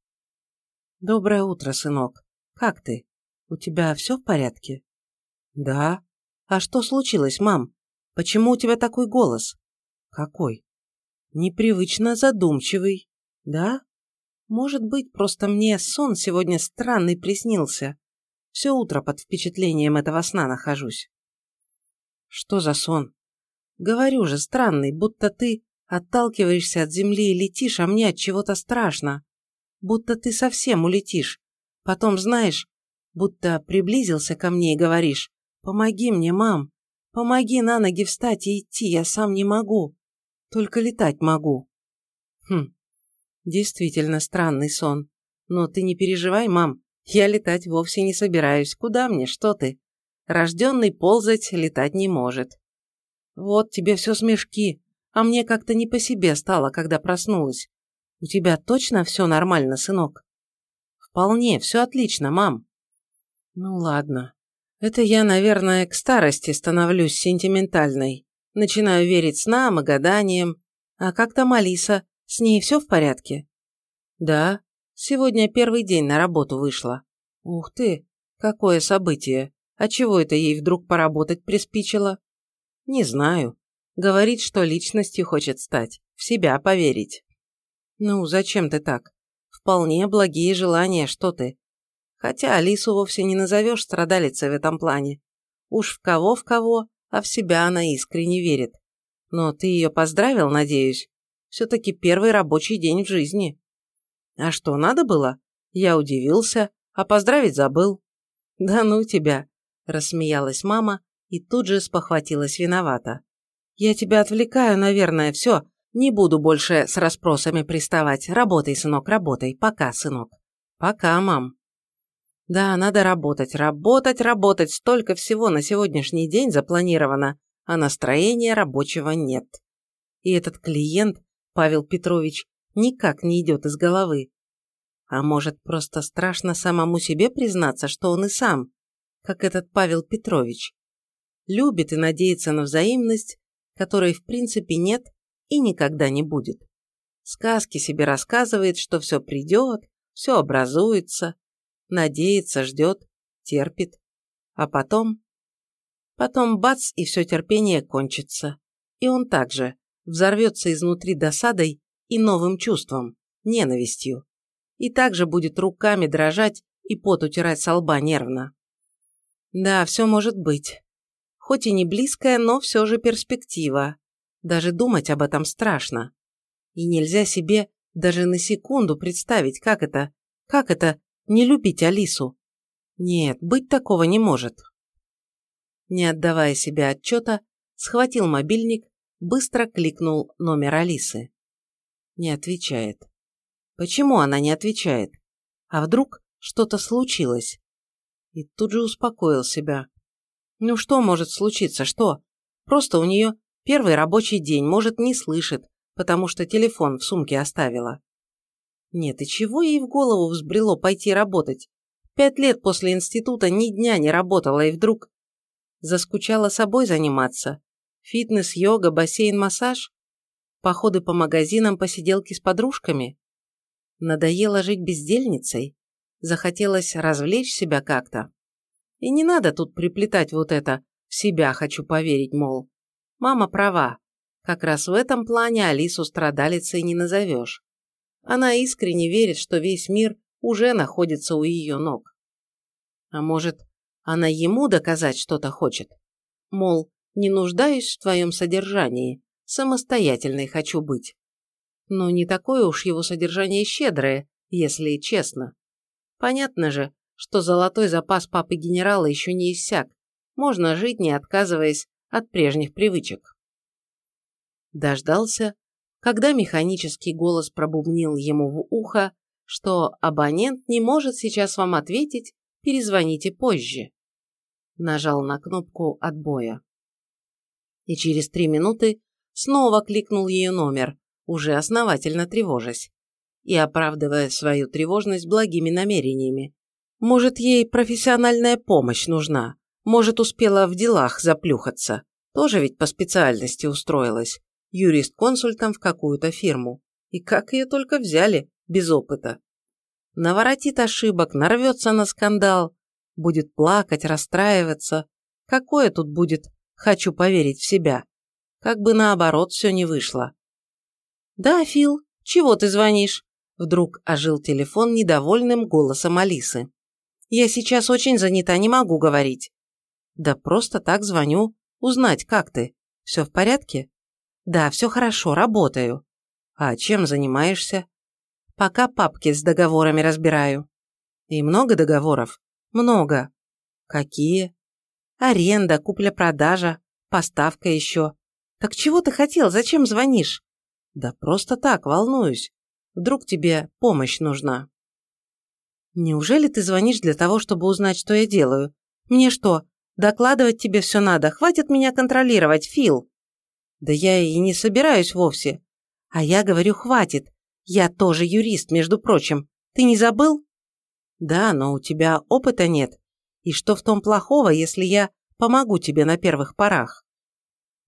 «Доброе утро, сынок. Как ты? У тебя все в порядке?» «Да. А что случилось, мам? Почему у тебя такой голос?» «Какой?» «Непривычно задумчивый. Да? Может быть, просто мне сон сегодня странный приснился. Все утро под впечатлением этого сна нахожусь. Что за сон? Говорю же, странный, будто ты
Отталкиваешься от земли и летишь, а мне от чего-то страшно. Будто ты совсем улетишь. Потом, знаешь, будто приблизился ко мне и говоришь, «Помоги мне, мам, помоги на ноги встать и идти, я сам не могу, только летать могу». Хм, действительно странный сон. Но ты не переживай, мам, я летать вовсе не собираюсь. Куда мне, что ты? Рожденный ползать летать не может. Вот тебе все смешки, а мне как-то не по себе стало, когда проснулась. У тебя точно все нормально, сынок? Вполне, все отлично, мам. Ну ладно. Это я, наверное, к старости становлюсь сентиментальной. Начинаю верить снам и гаданиям. А как там Алиса? С ней все в порядке? Да, сегодня первый день на работу вышла. Ух ты, какое событие. А чего это ей вдруг поработать приспичило? Не знаю. Говорит, что личностью хочет стать, в себя поверить. Ну, зачем ты так? Вполне благие желания, что ты. Хотя Алису вовсе не назовешь страдалицей в этом плане. Уж в кого в кого, а в себя она искренне верит. Но ты ее поздравил, надеюсь? Все-таки первый рабочий день в жизни. А что, надо было? Я удивился, а поздравить забыл. Да ну тебя, рассмеялась мама и тут же спохватилась виновата. Я тебя отвлекаю, наверное, все, не буду больше с расспросами приставать. Работай, сынок, работай. Пока, сынок. Пока, мам. Да, надо работать, работать, работать. Столько всего на сегодняшний день запланировано, а настроения рабочего нет. И этот клиент, Павел Петрович, никак не идет из головы. А может, просто страшно самому себе признаться, что он и сам, как этот Павел Петрович, любит и надеется на взаимность, которой в принципе нет и никогда не будет. Сказки себе рассказывает, что все придет, все образуется, надеется, ждет, терпит. А потом... Потом бац, и все терпение кончится. И он также взорвется изнутри досадой и новым чувством, ненавистью. И также будет руками дрожать и пот утирать со лба нервно. Да, все может быть. Хоть и не близкая, но все же перспектива. Даже думать об этом страшно. И нельзя себе даже на секунду представить, как это, как это не любить Алису. Нет, быть такого не может. Не отдавая себе отчета, схватил мобильник, быстро кликнул номер Алисы. Не отвечает. Почему она не отвечает? А вдруг что-то случилось? И тут же успокоил себя. Ну что может случиться, что? Просто у нее Первый рабочий день, может, не слышит, потому что телефон в сумке оставила. Нет, и чего ей в голову взбрело пойти работать? Пять лет после института ни дня не работала, и вдруг... Заскучала собой заниматься. Фитнес, йога, бассейн, массаж? Походы по магазинам, посиделки с подружками? Надоело жить бездельницей? Захотелось развлечь себя как-то? И не надо тут приплетать вот это «в себя хочу поверить», мол. Мама права. Как раз в этом плане Алису страдалицей не назовешь. Она искренне верит, что весь мир уже находится у ее ног. А может, она ему доказать что-то хочет? Мол, не нуждаюсь в твоем содержании, самостоятельной хочу быть. Но не такое уж его содержание щедрое, если честно. Понятно же, что золотой запас папы-генерала еще не иссяк. Можно жить, не отказываясь от прежних привычек. Дождался, когда механический голос пробубнил ему в ухо, что абонент не может сейчас вам ответить, перезвоните позже. Нажал на кнопку отбоя. И через три минуты снова кликнул ее номер, уже основательно тревожась и оправдывая свою тревожность благими намерениями. Может, ей профессиональная помощь нужна, может, успела в делах заплюхаться. Тоже ведь по специальности устроилась. Юрист-консультом в какую-то фирму. И как ее только взяли, без опыта. Наворотит ошибок, нарвется на скандал. Будет плакать, расстраиваться. Какое тут будет «хочу поверить в себя»? Как бы наоборот все не вышло. «Да, Фил, чего ты звонишь?» Вдруг ожил телефон недовольным голосом Алисы. «Я сейчас очень занята, не могу говорить». «Да просто так звоню. Узнать, как ты. Все в порядке?» Да, все хорошо, работаю. А чем занимаешься? Пока папки с договорами разбираю. И много договоров? Много. Какие? Аренда, купля-продажа, поставка еще. Так чего ты хотел? Зачем звонишь? Да просто так, волнуюсь. Вдруг тебе помощь нужна. Неужели ты звонишь для того, чтобы узнать, что я делаю? Мне что, докладывать тебе все надо? Хватит меня контролировать, Фил. Да я и не собираюсь вовсе. А я говорю, хватит. Я тоже юрист, между прочим. Ты не забыл? Да, но у тебя опыта нет. И что в том плохого, если я помогу тебе на первых порах?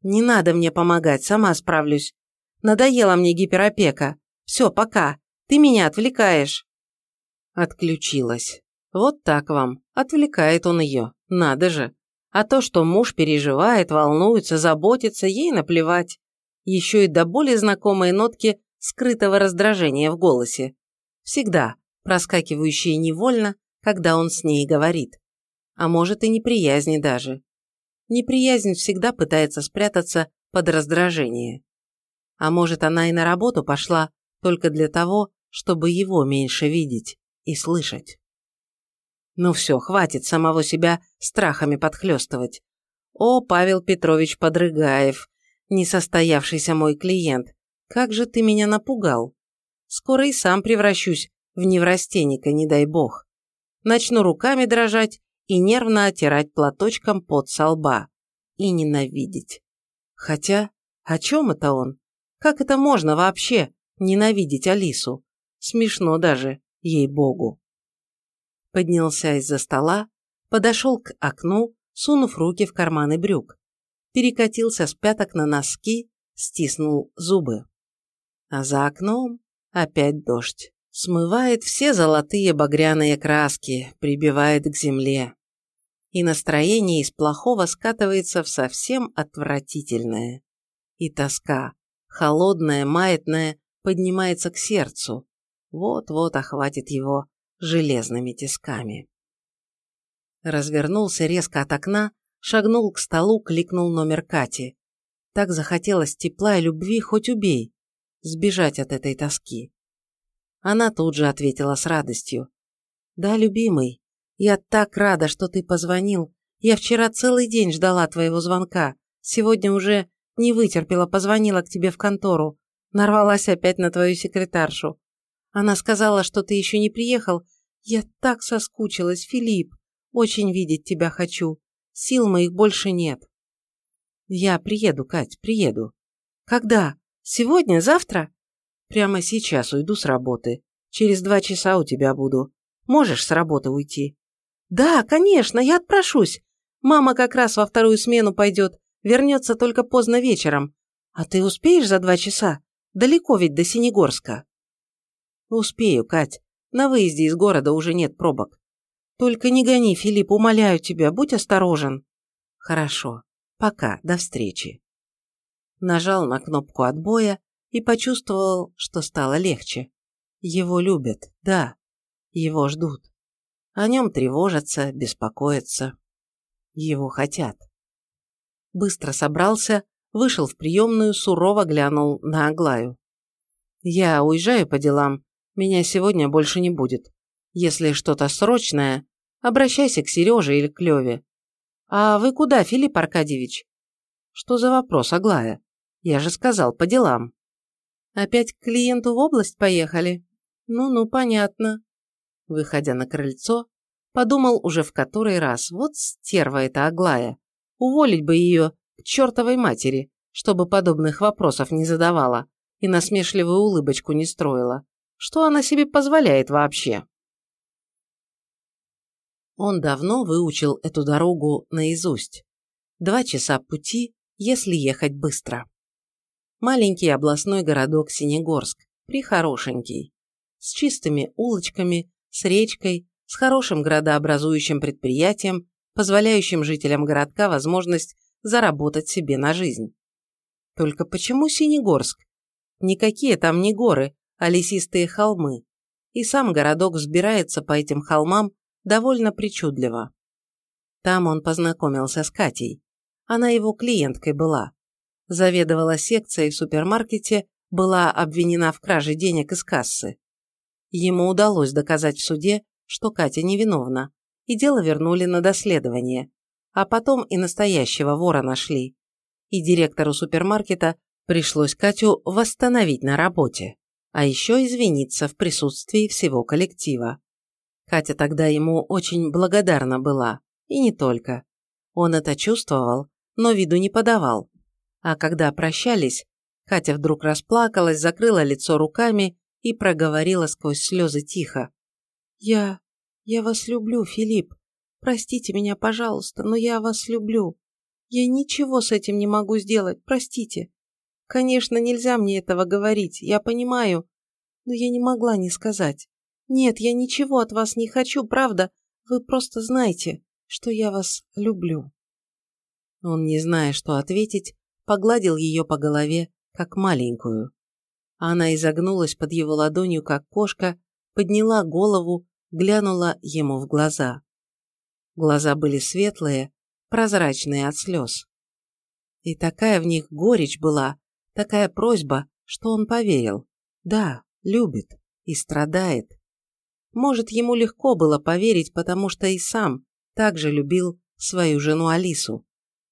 Не надо мне помогать, сама справлюсь. Надоела мне гиперопека. Все, пока. Ты меня отвлекаешь. Отключилась. Вот так вам. Отвлекает он ее. Надо же. А то, что муж переживает, волнуется, заботится, ей наплевать. Еще и до боли знакомые нотки скрытого раздражения в голосе. Всегда проскакивающие невольно, когда он с ней говорит. А может и неприязни даже. Неприязнь всегда пытается спрятаться под раздражение. А может она и на работу пошла только для того, чтобы его меньше видеть и слышать. Ну все, хватит самого себя страхами подхлестывать. О, Павел Петрович Подрыгаев, несостоявшийся мой клиент, как же ты меня напугал. Скоро и сам превращусь в неврастенника, не дай бог. Начну руками дрожать и нервно оттирать платочком под со лба. И ненавидеть. Хотя, о чем это он? Как это можно вообще ненавидеть Алису? Смешно даже ей-богу. Поднялся из-за стола, подошел к окну, сунув руки в карманы брюк. Перекатился с пяток на носки, стиснул зубы. А за окном опять дождь. Смывает все золотые багряные краски, прибивает к земле. И настроение из плохого скатывается в совсем отвратительное. И тоска, холодная, маятная, поднимается к сердцу, вот-вот охватит его железными тисками. Развернулся резко от окна, шагнул к столу, кликнул номер Кати. Так захотелось тепла и любви, хоть убей, сбежать от этой тоски. Она тут же ответила с радостью. «Да, любимый, я так рада, что ты позвонил. Я вчера целый день ждала твоего звонка. Сегодня уже не вытерпела, позвонила к тебе в контору. Нарвалась опять на твою секретаршу. Она сказала, что ты еще не приехал. Я так соскучилась, Филипп. Очень видеть тебя хочу. Сил моих больше нет. Я приеду, Кать, приеду. Когда? Сегодня? Завтра? Прямо сейчас уйду с работы. Через два часа у тебя буду. Можешь с работы уйти? Да, конечно, я отпрошусь. Мама как раз во вторую смену пойдет. Вернется только поздно вечером. А ты успеешь за два часа? Далеко ведь до Синегорска. «Успею, Кать. На выезде из города уже нет пробок. Только не гони, Филипп, умоляю тебя, будь осторожен». «Хорошо. Пока. До встречи». Нажал на кнопку отбоя и почувствовал, что стало легче. Его любят, да. Его ждут. О нем тревожатся, беспокоятся. Его хотят. Быстро собрался, вышел в приемную, сурово глянул на Аглаю. «Я уезжаю по делам. Меня сегодня больше не будет. Если что-то срочное, обращайся к Сереже или к Леве. А вы куда, Филипп Аркадьевич? Что за вопрос, Аглая? Я же сказал, по делам. Опять к клиенту в область поехали? Ну-ну, понятно. Выходя на крыльцо, подумал уже в который раз, вот стерва эта Аглая. Уволить бы ее к чертовой матери, чтобы подобных вопросов не задавала и насмешливую улыбочку не строила. Что она себе позволяет вообще? Он давно выучил эту дорогу наизусть. Два часа пути, если ехать быстро. Маленький областной городок Синегорск, прихорошенький, с чистыми улочками, с речкой, с хорошим градообразующим предприятием, позволяющим жителям городка возможность заработать себе на жизнь. Только почему Синегорск? Никакие там не горы, а лесистые холмы, и сам городок взбирается по этим холмам довольно причудливо. Там он познакомился с Катей. Она его клиенткой была. заведовала секцией в супермаркете, была обвинена в краже денег из кассы. Ему удалось доказать в суде, что Катя невиновна, и дело вернули на доследование. А потом и настоящего вора нашли. И директору супермаркета пришлось Катю восстановить на работе, а еще извиниться в присутствии всего коллектива. Катя тогда ему очень благодарна была, и не только. Он это чувствовал, но виду не подавал. А когда прощались, Катя вдруг расплакалась, закрыла лицо руками и проговорила сквозь слезы тихо. «Я... я вас люблю, Филипп. Простите меня, пожалуйста, но я вас люблю. Я ничего с этим не могу сделать, простите. Конечно, нельзя мне этого говорить, я понимаю, но я не могла не сказать. Нет, я ничего от вас не хочу, правда. Вы просто знаете, что я вас люблю». Он, не зная, что ответить, погладил ее по голове, как маленькую. Она изогнулась под его ладонью, как кошка, подняла голову, глянула ему в глаза. Глаза были светлые, прозрачные от слез. И такая в них горечь была, такая просьба, что он поверил. Да, любит и страдает. Может, ему легко было поверить, потому что и сам также любил свою жену Алису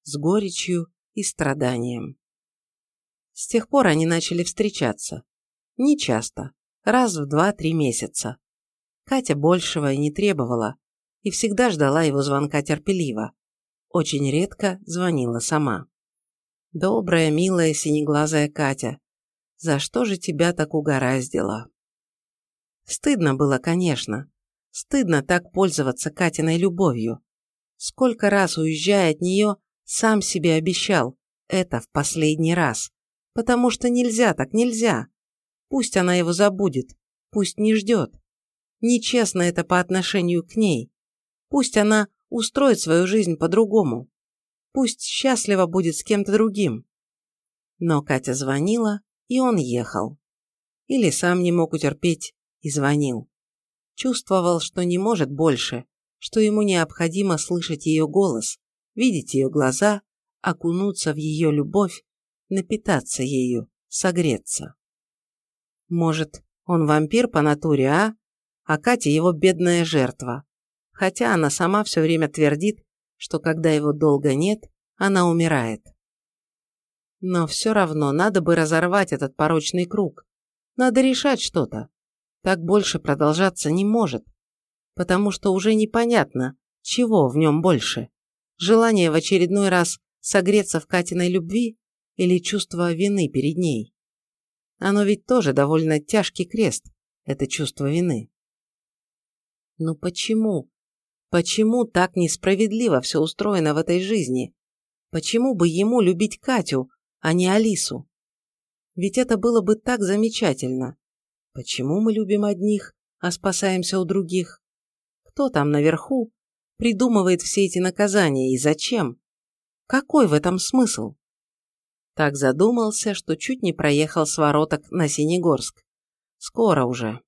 с горечью и страданием. С тех пор они начали встречаться. Не часто, раз в два-три месяца. Катя большего и не требовала, и всегда ждала его звонка терпеливо. Очень редко звонила сама. Добрая, милая, синеглазая Катя, за что же тебя так угораздило? Стыдно было, конечно. Стыдно так пользоваться Катиной любовью. Сколько раз, уезжая от нее, сам себе обещал, это в последний раз. Потому что нельзя так, нельзя. Пусть она его забудет, пусть не ждет. Нечестно это по отношению к ней. Пусть она устроит свою жизнь по-другому. Пусть счастливо будет с кем-то другим. Но Катя звонила, и он ехал. Или сам не мог утерпеть и звонил. Чувствовал, что не может больше, что ему необходимо слышать ее голос, видеть ее глаза, окунуться в ее любовь, напитаться ею, согреться. Может, он вампир по натуре, а? А Катя его бедная жертва. Хотя она сама все время твердит, что когда его долго нет, она умирает. Но все равно надо бы разорвать этот порочный круг. Надо решать что-то. Так больше продолжаться не может. Потому что уже непонятно, чего в нем больше. Желание в очередной раз согреться в Катиной любви или чувство вины перед ней. Оно ведь тоже довольно тяжкий крест, это чувство вины. Но почему? Почему так несправедливо все устроено в этой жизни? Почему бы ему любить Катю, а не Алису? Ведь это было бы так замечательно. Почему мы любим одних, а спасаемся у других? Кто там наверху придумывает все эти наказания и зачем? Какой в этом смысл? Так задумался, что чуть не проехал с вороток на Синегорск. Скоро уже.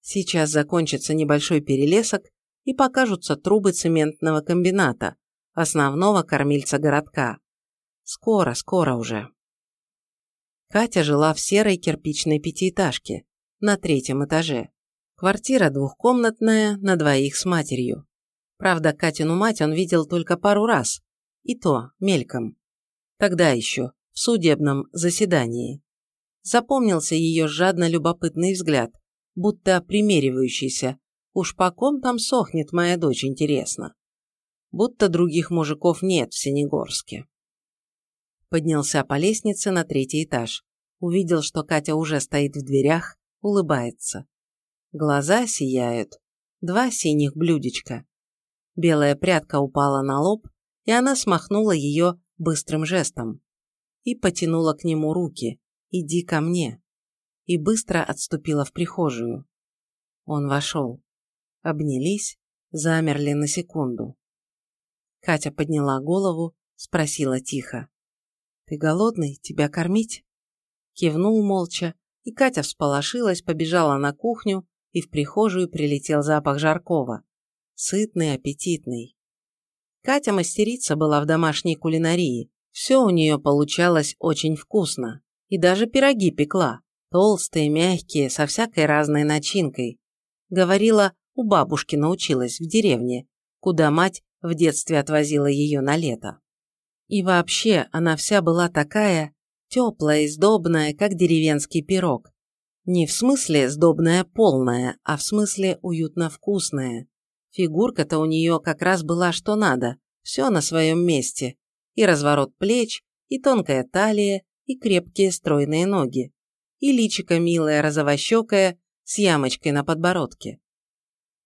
Сейчас закончится небольшой перелесок и покажутся трубы цементного комбината, основного кормильца городка. Скоро, скоро уже. Катя жила в серой кирпичной пятиэтажке, на третьем этаже. Квартира двухкомнатная, на двоих с матерью. Правда, Катину мать он видел только пару раз, и то мельком. Тогда еще, в судебном заседании. Запомнился ее жадно любопытный взгляд, будто примеривающийся. Уж по ком там сохнет моя дочь, интересно. Будто других мужиков нет в Синегорске. Поднялся по лестнице на третий этаж. Увидел, что Катя уже стоит в дверях, улыбается. Глаза сияют. Два синих блюдечка. Белая прядка упала на лоб, и она смахнула ее быстрым жестом. И потянула к нему руки. «Иди ко мне». И быстро отступила в прихожую. Он вошел. Обнялись, замерли на секунду. Катя подняла голову, спросила тихо. «Ты голодный? Тебя кормить?» Кивнул молча, и Катя всполошилась, побежала на кухню, и в прихожую прилетел запах жаркого сытный, аппетитный. Катя мастерица была в домашней кулинарии, Все у нее получалось очень вкусно. И даже пироги пекла. Толстые, мягкие, со всякой разной начинкой. Говорила, у бабушки научилась в деревне, куда мать в детстве отвозила ее на лето. И вообще она вся была такая теплая и сдобная, как деревенский пирог. Не в смысле сдобная полная, а в смысле уютно вкусная. Фигурка-то у нее как раз была что надо, все на своем месте. И разворот плеч, и тонкая талия, и крепкие стройные ноги. И личико милое, розовощекое, с ямочкой на подбородке.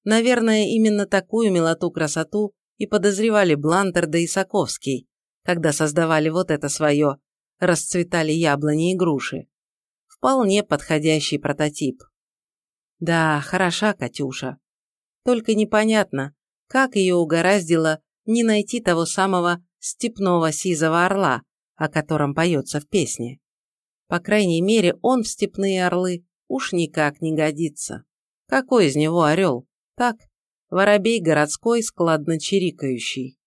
Наверное, именно такую милоту-красоту и подозревали Блантерда и Соковский, когда создавали вот это свое «расцветали яблони и груши». Вполне подходящий прототип. Да, хороша Катюша. Только непонятно, как ее угораздило не найти того самого степного сизого орла, о котором поется в песне. По крайней мере, он в степные орлы уж никак не годится. Какой из него орел? Так, воробей городской, складно чирикающий.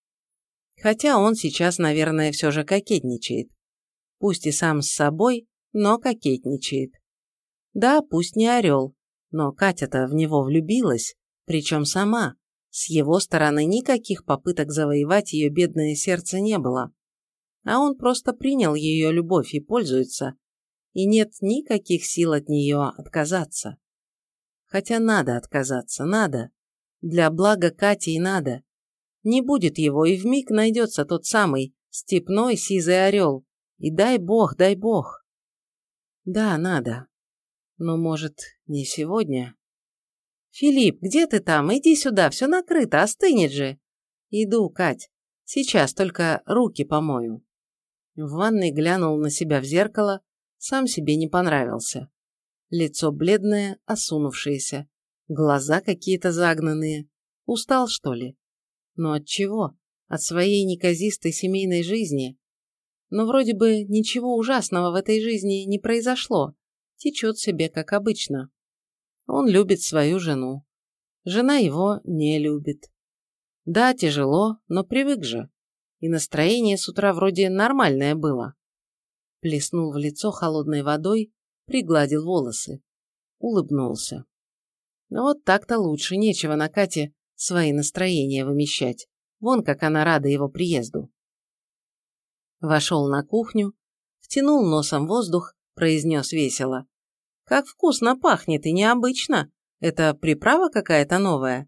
Хотя он сейчас, наверное, все же кокетничает. Пусть и сам с собой, но кокетничает. Да, пусть не орел, но Катя-то в него влюбилась, причем сама. С его стороны никаких попыток завоевать ее бедное сердце не было. А он просто принял ее любовь и пользуется, и нет никаких сил от нее отказаться. Хотя надо отказаться, надо. Для блага Кати и надо. Не будет его, и вмиг найдется тот самый степной сизый орел. И дай бог, дай бог. Да, надо. Но, может, не сегодня? Филипп, где ты там? Иди сюда, все накрыто, остынет же. Иду, Кать. Сейчас только руки помою. В ванной глянул на себя в зеркало, сам себе не понравился. Лицо бледное, осунувшееся, глаза какие-то загнанные. Устал, что ли? Но от чего? От своей неказистой семейной жизни? Но вроде бы ничего ужасного в этой жизни не произошло. Течет себе, как обычно. Он любит свою жену. Жена его не любит. Да, тяжело, но привык же. И настроение с утра вроде нормальное было. Плеснул в лицо холодной водой, пригладил волосы. Улыбнулся. Вот так-то лучше, нечего на Кате свои настроения вымещать. Вон как она рада его приезду. Вошел на кухню, втянул носом воздух, произнес весело. «Как вкусно пахнет и необычно! Это приправа какая-то новая?»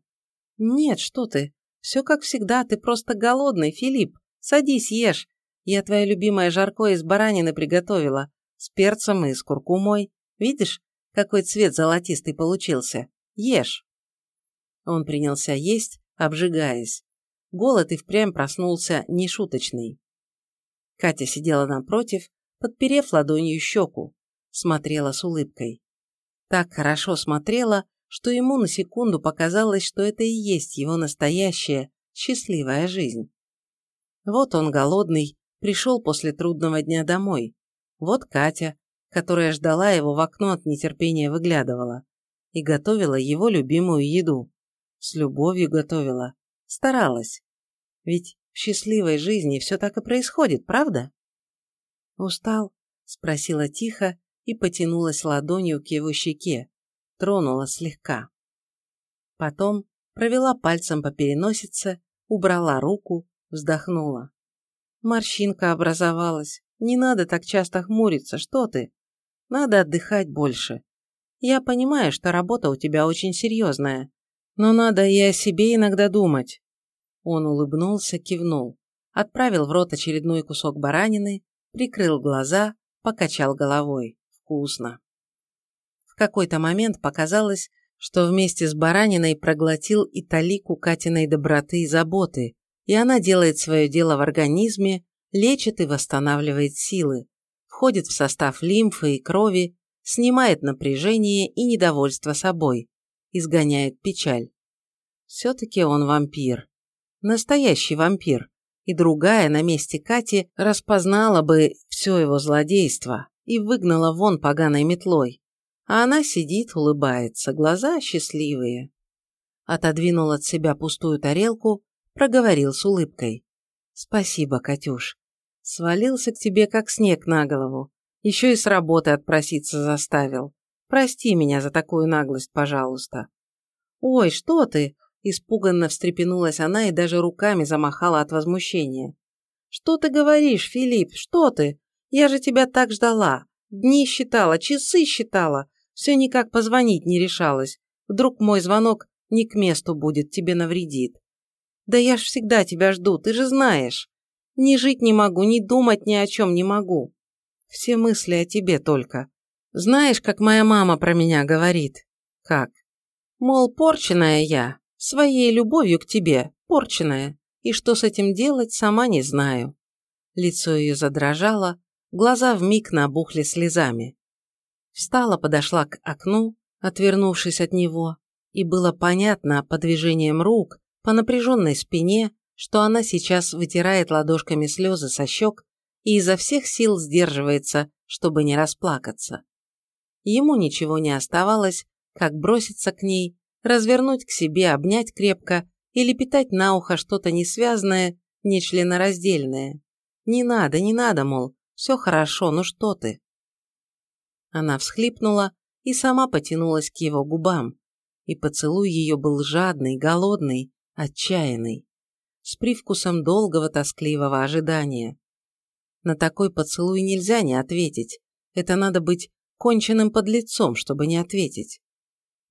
«Нет, что ты. Все как всегда, ты просто голодный, Филипп. Садись, ешь. Я твое любимое жаркое из баранины приготовила. С перцем и с куркумой. Видишь, какой цвет золотистый получился? Ешь!» Он принялся есть, обжигаясь. Голод и впрямь проснулся нешуточный. Катя сидела напротив, подперев ладонью щеку, смотрела с улыбкой. Так хорошо смотрела, что ему на секунду показалось, что это и есть его настоящая, счастливая жизнь. Вот он голодный, пришел после трудного дня домой. Вот Катя, которая ждала его в окно от нетерпения выглядывала и готовила его любимую еду. С любовью готовила. Старалась. Ведь в счастливой жизни все так и происходит, правда? «Устал?» – спросила тихо и потянулась ладонью к его щеке, тронула слегка. Потом провела пальцем по переносице, убрала руку, вздохнула. Морщинка образовалась. Не надо так часто хмуриться, что ты? Надо отдыхать больше. Я понимаю, что работа у тебя очень серьезная, но надо и о себе иногда думать. Он улыбнулся, кивнул, отправил в рот очередной кусок баранины, прикрыл глаза, покачал головой. Вкусно. В какой-то момент показалось, что вместе с бараниной проглотил и талику Катиной доброты и заботы, и она делает свое дело в организме, лечит и восстанавливает силы, входит в состав лимфы и крови, снимает напряжение и недовольство собой, изгоняет печаль. Все-таки он вампир. Настоящий вампир. И другая на месте Кати распознала бы все его злодейство и выгнала вон поганой метлой. А она сидит, улыбается, глаза счастливые. Отодвинул от себя пустую тарелку, проговорил с улыбкой. «Спасибо, Катюш. Свалился к тебе, как снег на голову. Еще и с работы отпроситься заставил. Прости меня за такую наглость, пожалуйста. Ой, что ты? Испуганно встрепенулась она и даже руками замахала от возмущения. Что ты говоришь, Филипп, что ты? Я же тебя так ждала. Дни считала, часы считала. Все никак позвонить не решалась. Вдруг мой звонок не к месту будет, тебе навредит. Да я ж всегда тебя жду, ты же знаешь. Ни жить не могу, ни думать ни о чем не могу. Все мысли о тебе только. Знаешь, как моя мама про меня говорит? Как? Мол, порченная я, своей любовью к тебе, порченная, и что с этим делать, сама не знаю. Лицо ее задрожало, глаза вмиг набухли слезами. Встала, подошла к окну, отвернувшись от него, и было понятно по движениям рук, по напряженной спине, что она сейчас вытирает ладошками слезы со щек и изо всех сил сдерживается, чтобы не расплакаться. Ему ничего не оставалось, как броситься к ней, развернуть к себе, обнять крепко или питать на ухо что-то несвязное, нечленораздельное. «Не надо, не надо, мол, все хорошо, ну что ты?» Она всхлипнула и сама потянулась к его губам, и поцелуй ее был жадный, голодный, отчаянный с привкусом долгого тоскливого ожидания. На такой поцелуй нельзя не ответить. Это надо быть конченным подлецом, чтобы не ответить.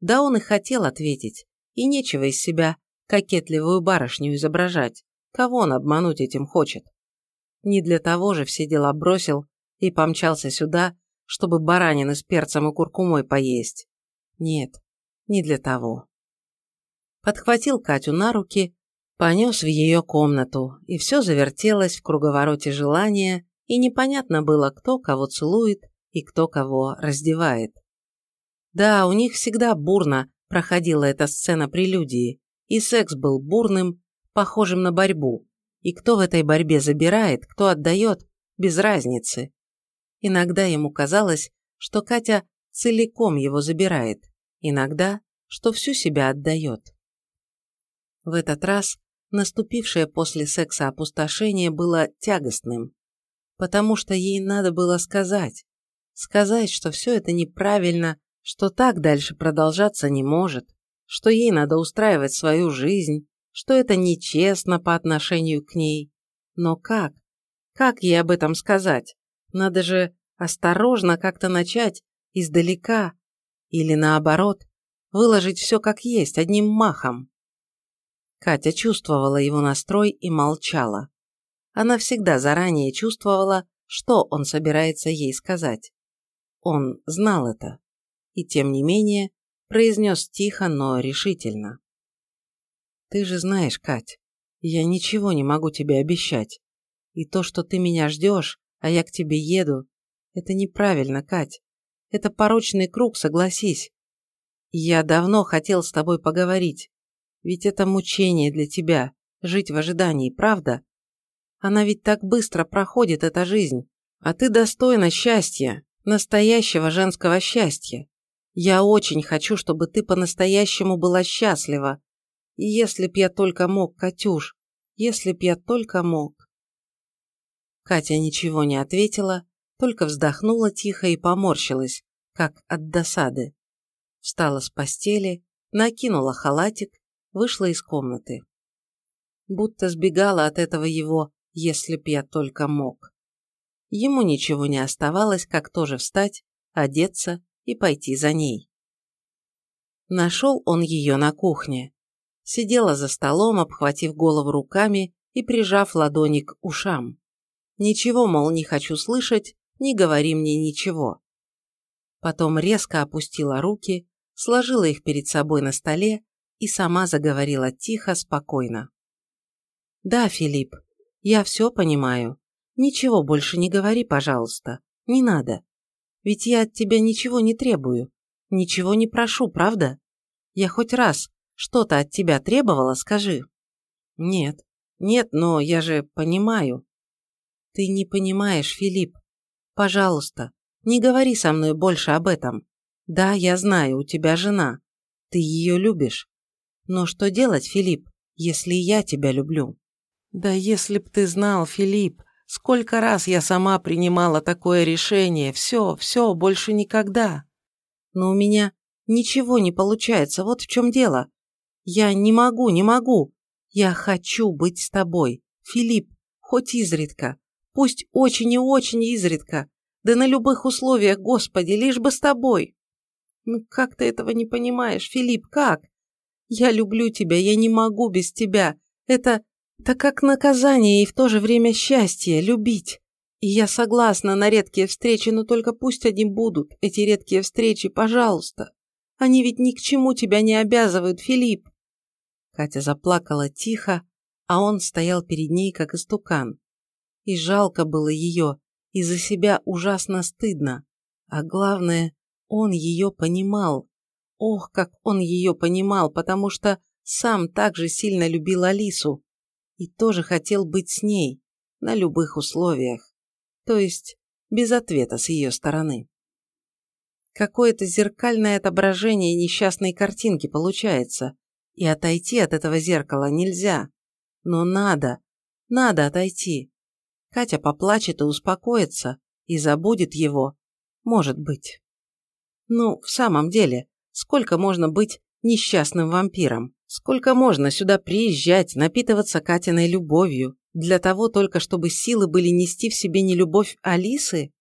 Да он и хотел ответить, и нечего из себя кокетливую барышню изображать. Кого он обмануть этим хочет? Не для того же все дела бросил и помчался сюда, чтобы баранины с перцем и куркумой поесть. Нет, не для того. Подхватил Катю на руки Понес в ее комнату, и все завертелось в круговороте желания, и непонятно было, кто кого целует и кто кого раздевает. Да, у них всегда бурно проходила эта сцена прелюдии, и секс был бурным, похожим на борьбу. И кто в этой борьбе забирает, кто отдает, без разницы. Иногда ему казалось, что Катя целиком его забирает, иногда, что всю себя отдает. В этот раз наступившее после секса опустошение было тягостным, потому что ей надо было сказать, сказать, что все это неправильно, что так дальше продолжаться не может, что ей надо устраивать свою жизнь, что это нечестно по отношению к ней. Но как? Как ей об этом сказать? Надо же осторожно как-то начать, издалека, или наоборот, выложить все как есть, одним махом. Катя чувствовала его настрой и молчала. Она всегда заранее чувствовала, что он собирается ей сказать. Он знал это. И тем не менее, произнес тихо, но решительно. «Ты же знаешь, Кать, я ничего не могу тебе обещать. И то, что ты меня ждешь, а я к тебе еду, это неправильно, Кать. Это порочный круг, согласись. Я давно хотел с тобой поговорить, ведь это мучение для тебя, жить в ожидании, правда? Она ведь так быстро проходит, эта жизнь. А ты достойна счастья, настоящего женского счастья. Я очень хочу, чтобы ты по-настоящему была счастлива. И если б я только мог, Катюш, если б я только мог. Катя ничего не ответила, только вздохнула тихо и поморщилась, как от досады. Встала с постели, накинула халатик вышла из комнаты. Будто сбегала от этого его, если б я только мог. Ему ничего не оставалось, как тоже встать, одеться и пойти за ней. Нашел он ее на кухне. Сидела за столом, обхватив голову руками и прижав ладони к ушам. Ничего, мол, не хочу слышать, не говори мне ничего. Потом резко опустила руки, сложила их перед собой на столе и сама заговорила тихо, спокойно. «Да, Филипп, я все понимаю. Ничего больше не говори, пожалуйста. Не надо. Ведь я от тебя ничего не требую. Ничего не прошу, правда? Я хоть раз что-то от тебя требовала, скажи». «Нет, нет, но я же понимаю». «Ты не понимаешь, Филипп. Пожалуйста, не говори со мной больше об этом. Да, я знаю, у тебя жена. Ты ее любишь. Но что делать, Филипп, если я тебя люблю? Да если б ты знал, Филипп, Сколько раз я сама принимала такое решение, все, все, больше никогда. Но у меня ничего не получается, вот в чем дело. Я не могу, не могу. Я хочу быть с тобой, Филипп, хоть изредка, пусть очень и очень изредка, да на любых условиях, Господи, лишь бы с тобой. Ну как ты этого не понимаешь, Филипп, как? Я люблю тебя, я не могу без тебя. Это так как наказание и в то же время счастье, любить. И я согласна на редкие встречи, но только пусть они будут, эти редкие встречи, пожалуйста. Они ведь ни к чему тебя не обязывают, Филипп. Катя заплакала тихо, а он стоял перед ней, как истукан. И жалко было ее, и за себя ужасно стыдно. А главное, он ее понимал. Ох, как он ее понимал, потому что сам так же сильно любил Алису и тоже хотел быть с ней, на любых условиях. То есть, без ответа с ее стороны. Какое-то зеркальное отображение несчастной картинки получается, и отойти от этого зеркала нельзя. Но надо, надо отойти. Катя поплачет и успокоится, и забудет его. Может быть. Ну, в самом деле, сколько можно быть несчастным вампиром? Сколько можно сюда приезжать, напитываться Катиной любовью, для того только, чтобы силы были нести в себе не любовь Алисы?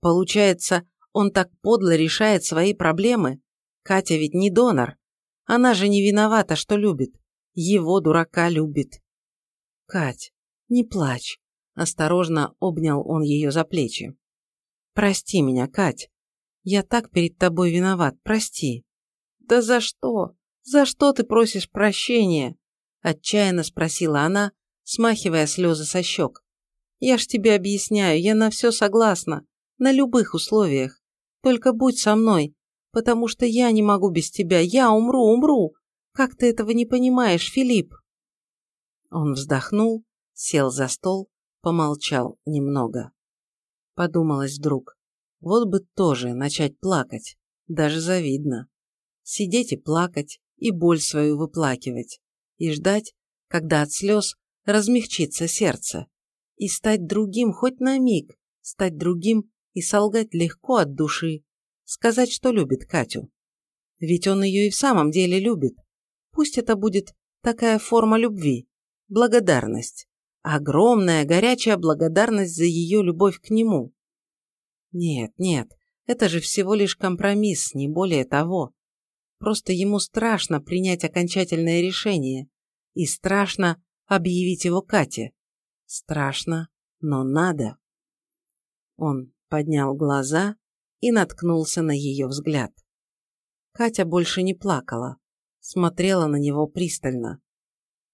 Получается, он так подло решает свои проблемы? Катя ведь не донор. Она же не виновата, что любит. Его дурака любит. Кать, не плачь. Осторожно обнял он ее за плечи. Прости меня, Кать. Я так перед тобой виноват, прости. Да за что? «За что ты просишь прощения?» – отчаянно спросила она, смахивая слезы со щек. «Я ж тебе объясняю, я на все согласна, на любых условиях. Только будь со мной, потому что я не могу без тебя, я умру, умру. Как ты этого не понимаешь, Филипп?» Он вздохнул, сел за стол, помолчал немного. Подумалось вдруг, вот бы тоже начать плакать, даже завидно. Сидеть и плакать, и боль свою выплакивать, и ждать, когда от слез размягчится сердце, и стать другим хоть на миг, стать другим и солгать легко от души, сказать, что любит Катю. Ведь он ее и в самом деле любит. Пусть это будет такая форма любви, благодарность, огромная горячая благодарность за ее любовь к нему. Нет, нет, это же всего лишь компромисс, не более того. Просто ему страшно принять окончательное решение. И страшно объявить его Кате. Страшно, но надо. Он поднял глаза и наткнулся на ее взгляд. Катя больше не плакала, смотрела на него пристально.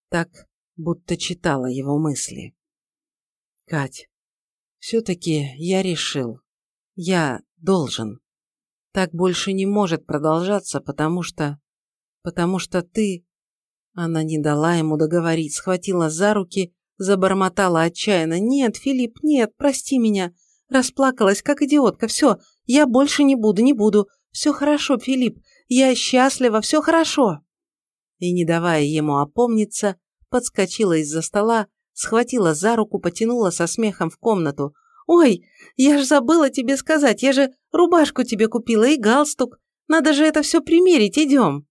Так, будто читала его мысли. «Кать, все-таки я решил. Я должен. Так больше не может продолжаться, потому что... Потому что ты... Она не дала ему договорить, схватила за руки, забормотала отчаянно. «Нет, Филипп, нет, прости меня!» Расплакалась, как идиотка. «Все, я больше не буду, не буду. Все хорошо, Филипп, я счастлива, все хорошо!» И, не давая ему опомниться, подскочила из-за стола, схватила за руку, потянула со смехом в комнату. «Ой, я ж забыла тебе сказать, я же рубашку тебе купила и галстук. Надо же это все примерить, идем».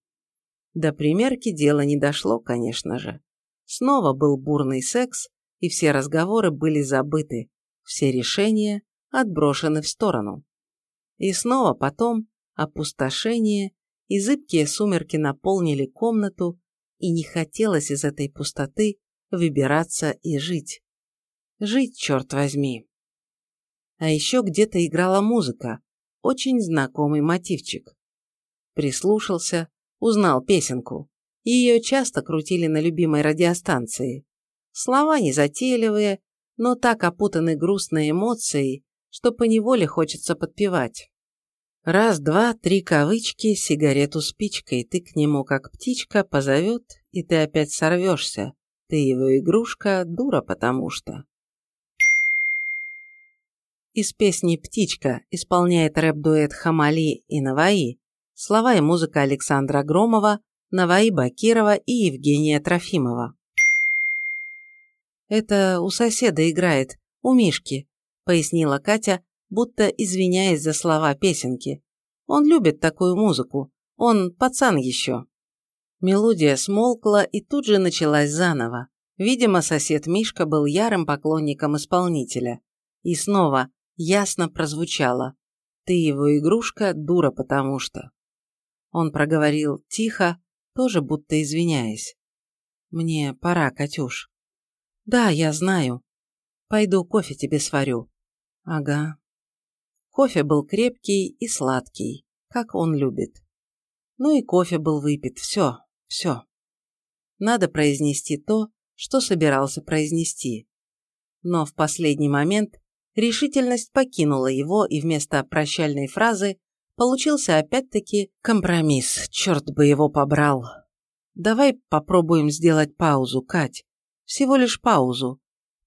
До примерки дело не дошло, конечно же. Снова был бурный секс, и все разговоры были забыты, все решения отброшены в сторону. И снова потом опустошение и зыбкие сумерки наполнили комнату, и не хотелось из этой пустоты выбираться и жить. Жить, черт возьми. А еще где-то играла музыка, очень знакомый мотивчик. Прислушался, узнал песенку. Ее часто крутили на любимой радиостанции. Слова незатейливые, но так опутаны грустной эмоцией, что поневоле хочется подпевать. Раз, два, три кавычки, сигарету спичкой, ты к нему как птичка позовет, и ты опять сорвешься. Ты его игрушка, дура потому что. Из песни «Птичка» исполняет рэп-дуэт Хамали и Наваи, слова и музыка Александра Громова, Наваи Бакирова и Евгения Трофимова. Это у соседа играет, У Мишки, пояснила Катя, будто извиняясь за слова песенки. Он любит такую музыку. Он пацан еще. Мелодия смолкла и тут же началась заново. Видимо, сосед Мишка был ярым поклонником исполнителя. И снова ясно прозвучало «Ты его игрушка, дура потому что». Он проговорил тихо, тоже будто извиняясь. «Мне пора, Катюш». «Да, я знаю. Пойду кофе тебе сварю». «Ага». Кофе был крепкий и сладкий, как он любит. Ну и кофе был выпит, все, все. Надо произнести то, что собирался произнести. Но в последний момент решительность покинула его, и вместо прощальной фразы получился опять-таки компромисс, черт бы его побрал. Давай попробуем сделать паузу, Кать. Всего лишь паузу.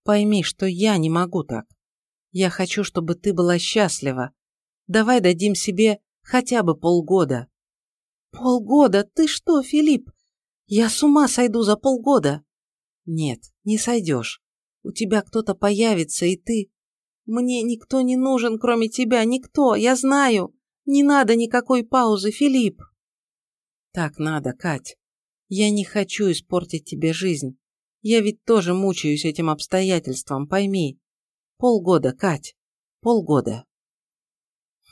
Пойми, что я не могу так. Я хочу, чтобы ты была счастлива. Давай дадим себе хотя бы полгода. Полгода? Ты что, Филипп? Я с ума сойду за полгода. Нет, не сойдешь. У тебя кто-то появится, и ты... Мне никто не нужен, кроме тебя, никто, я знаю. Не надо никакой паузы, Филипп. Так надо, Кать. Я не хочу испортить тебе жизнь. Я ведь тоже мучаюсь этим обстоятельством, пойми. Полгода, Кать. Полгода.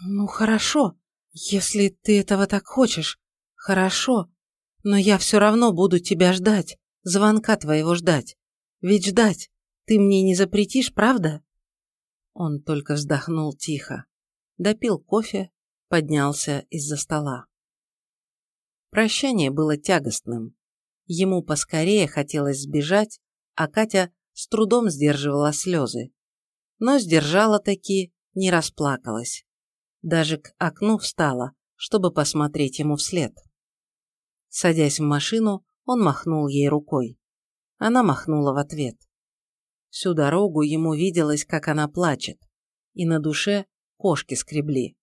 Ну, хорошо. Если ты этого так хочешь. Хорошо. Но я все равно буду тебя ждать. Звонка твоего ждать. Ведь ждать ты мне не запретишь, правда? Он только вздохнул тихо. Допил кофе, поднялся из-за стола. Прощание было тягостным. Ему поскорее хотелось сбежать, а Катя с трудом сдерживала слезы. Но сдержала таки, не расплакалась. Даже к окну встала, чтобы посмотреть ему вслед. Садясь в машину, он махнул ей рукой. Она махнула в ответ. Всю дорогу ему виделось, как она плачет, и на душе кошки скребли.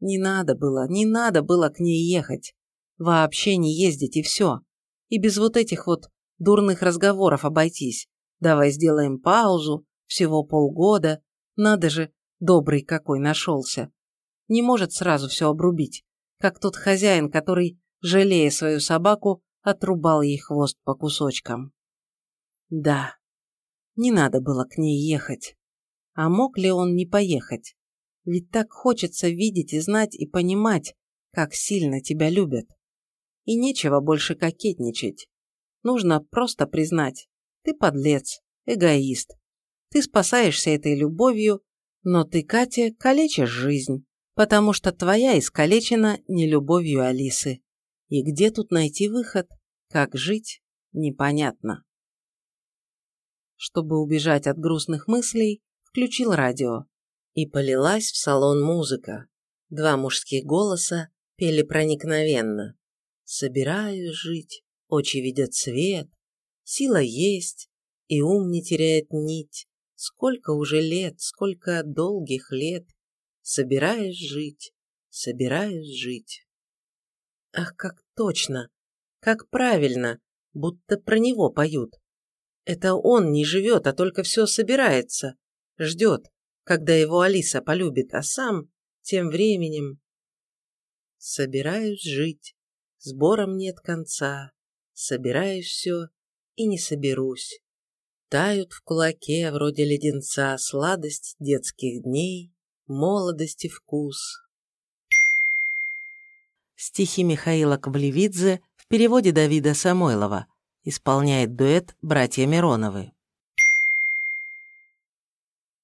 Не надо было, не надо было к ней ехать. Вообще не ездить и все. И без вот этих вот дурных разговоров обойтись. Давай сделаем паузу, всего полгода. Надо же, добрый какой нашелся. Не может сразу все обрубить, как тот хозяин, который, жалея свою собаку, отрубал ей хвост по кусочкам. Да, не надо было к ней ехать. А мог ли он не поехать? Ведь так хочется видеть и знать и понимать, как сильно тебя любят. И нечего больше кокетничать. Нужно просто признать, ты подлец, эгоист. Ты спасаешься этой любовью, но ты, Катя, калечишь жизнь, потому что твоя искалечена не любовью Алисы. И где тут найти выход? Как жить? Непонятно. Чтобы убежать от грустных мыслей, включил радио. И полилась в салон музыка. Два мужских голоса пели проникновенно. Собираюсь жить, очи видят свет, сила есть, и ум не теряет нить. Сколько уже лет, сколько долгих лет, собираюсь жить, собираюсь жить. Ах, как точно, как правильно, будто про него поют. Это он не живет, а только все собирается, ждет, когда его Алиса полюбит, а сам тем временем... Собираюсь жить, Сбором нет конца, собираюсь все и не соберусь. Тают в кулаке вроде леденца сладость детских дней, молодости вкус. Стихи Михаила Кавлевидзе в переводе Давида Самойлова. Исполняет дуэт братья Мироновы.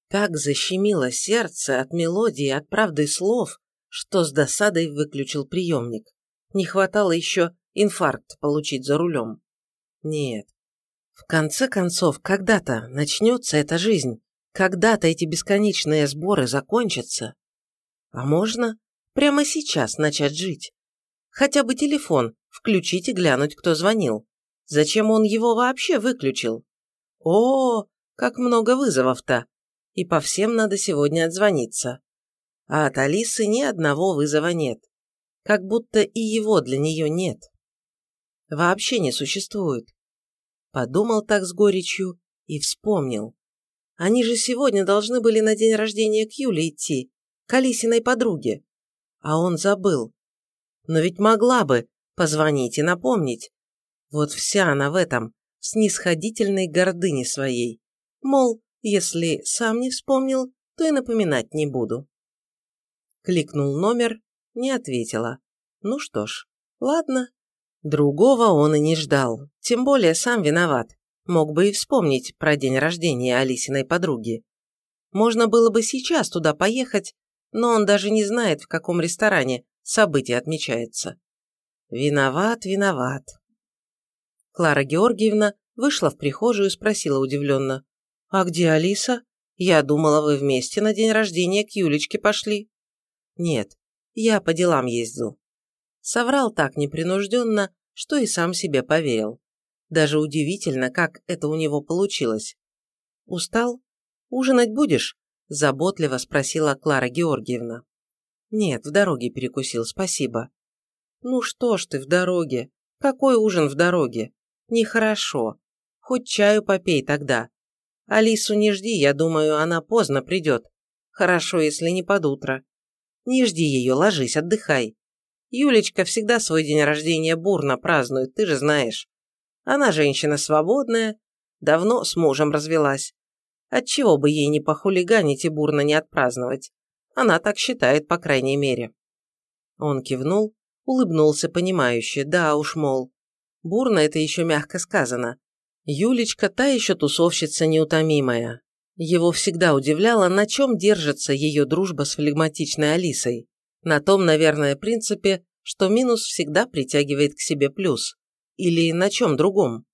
Так защемило сердце от мелодии, от правды слов, что с досадой выключил приемник. Не хватало еще инфаркт получить за рулем. Нет. В конце концов, когда-то начнется эта жизнь. Когда-то эти бесконечные сборы закончатся. А можно прямо сейчас начать жить. Хотя бы телефон включить и глянуть, кто звонил. Зачем он его вообще выключил? О, как много вызовов-то. И по всем надо сегодня отзвониться. А от Алисы ни одного вызова нет как будто и его для нее нет. Вообще не существует. Подумал так с горечью и вспомнил. Они же сегодня должны были на день рождения к Юле идти, к Алисиной подруге. А он забыл. Но ведь могла бы позвонить и напомнить. Вот вся она в этом, снисходительной гордыне своей. Мол, если сам не вспомнил, то и напоминать не буду. Кликнул номер, не ответила. Ну что ж, ладно. Другого он и не ждал, тем более сам виноват. Мог бы и вспомнить про день рождения Алисиной подруги. Можно было бы сейчас туда поехать, но он даже не знает, в каком ресторане событие отмечается. Виноват, виноват. Клара Георгиевна вышла в прихожую и спросила удивленно. «А где Алиса? Я думала, вы вместе на день рождения к Юлечке пошли». «Нет, я по делам ездил». Соврал так непринужденно, что и сам себе поверил. Даже удивительно, как это у него получилось. «Устал? Ужинать будешь?» – заботливо спросила Клара Георгиевна. «Нет, в дороге перекусил, спасибо». «Ну что ж ты в дороге? Какой ужин в дороге? Нехорошо. Хоть чаю попей тогда. Алису не жди, я думаю, она поздно придет. Хорошо, если не под утро. Не жди ее, ложись, отдыхай. Юлечка всегда свой день рождения бурно празднует, ты же знаешь. Она женщина свободная, давно с мужем развелась. Отчего бы ей не похулиганить и бурно не отпраздновать? Она так считает, по крайней мере. Он кивнул, улыбнулся понимающе, да уж, мол. Бурно это еще мягко сказано. Юлечка та еще тусовщица неутомимая. Его всегда удивляло, на чем держится ее дружба с флегматичной Алисой. На том, наверное, принципе, что минус всегда притягивает к себе плюс. Или на чем другом?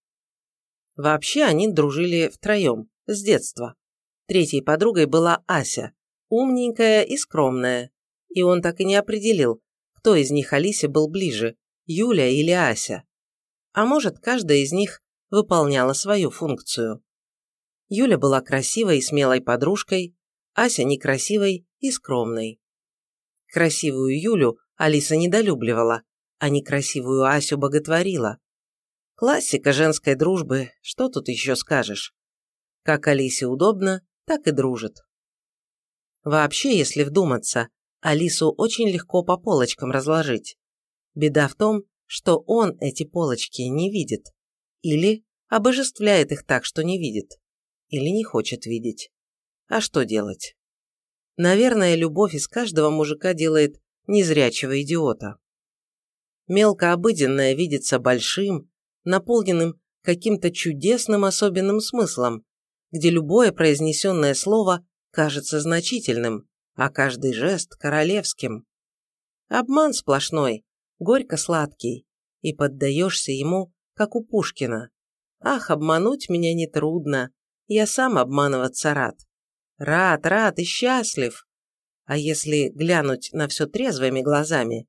Вообще они дружили втроем, с детства. Третьей подругой была Ася, умненькая и скромная. И он так и не определил, кто из них Алисе был ближе, Юля или Ася. А может, каждая из них выполняла свою функцию. Юля была красивой и смелой подружкой, Ася некрасивой и скромной. Красивую Юлю Алиса недолюбливала, а некрасивую Асю боготворила. Классика женской дружбы, что тут еще скажешь? Как Алисе удобно, так и дружит. Вообще, если вдуматься, Алису очень легко по полочкам разложить. Беда в том, что он эти полочки не видит. Или обожествляет их так, что не видит. Или не хочет видеть. А что делать? Наверное, любовь из каждого мужика делает незрячего идиота. Мелко обыденное видится большим, наполненным каким-то чудесным особенным смыслом, где любое произнесенное слово кажется значительным, а каждый жест – королевским. Обман сплошной, горько-сладкий, и поддаешься ему, как у Пушкина. Ах, обмануть меня нетрудно, я сам обманываться рад. Рад, рад и счастлив. А если глянуть на все трезвыми глазами,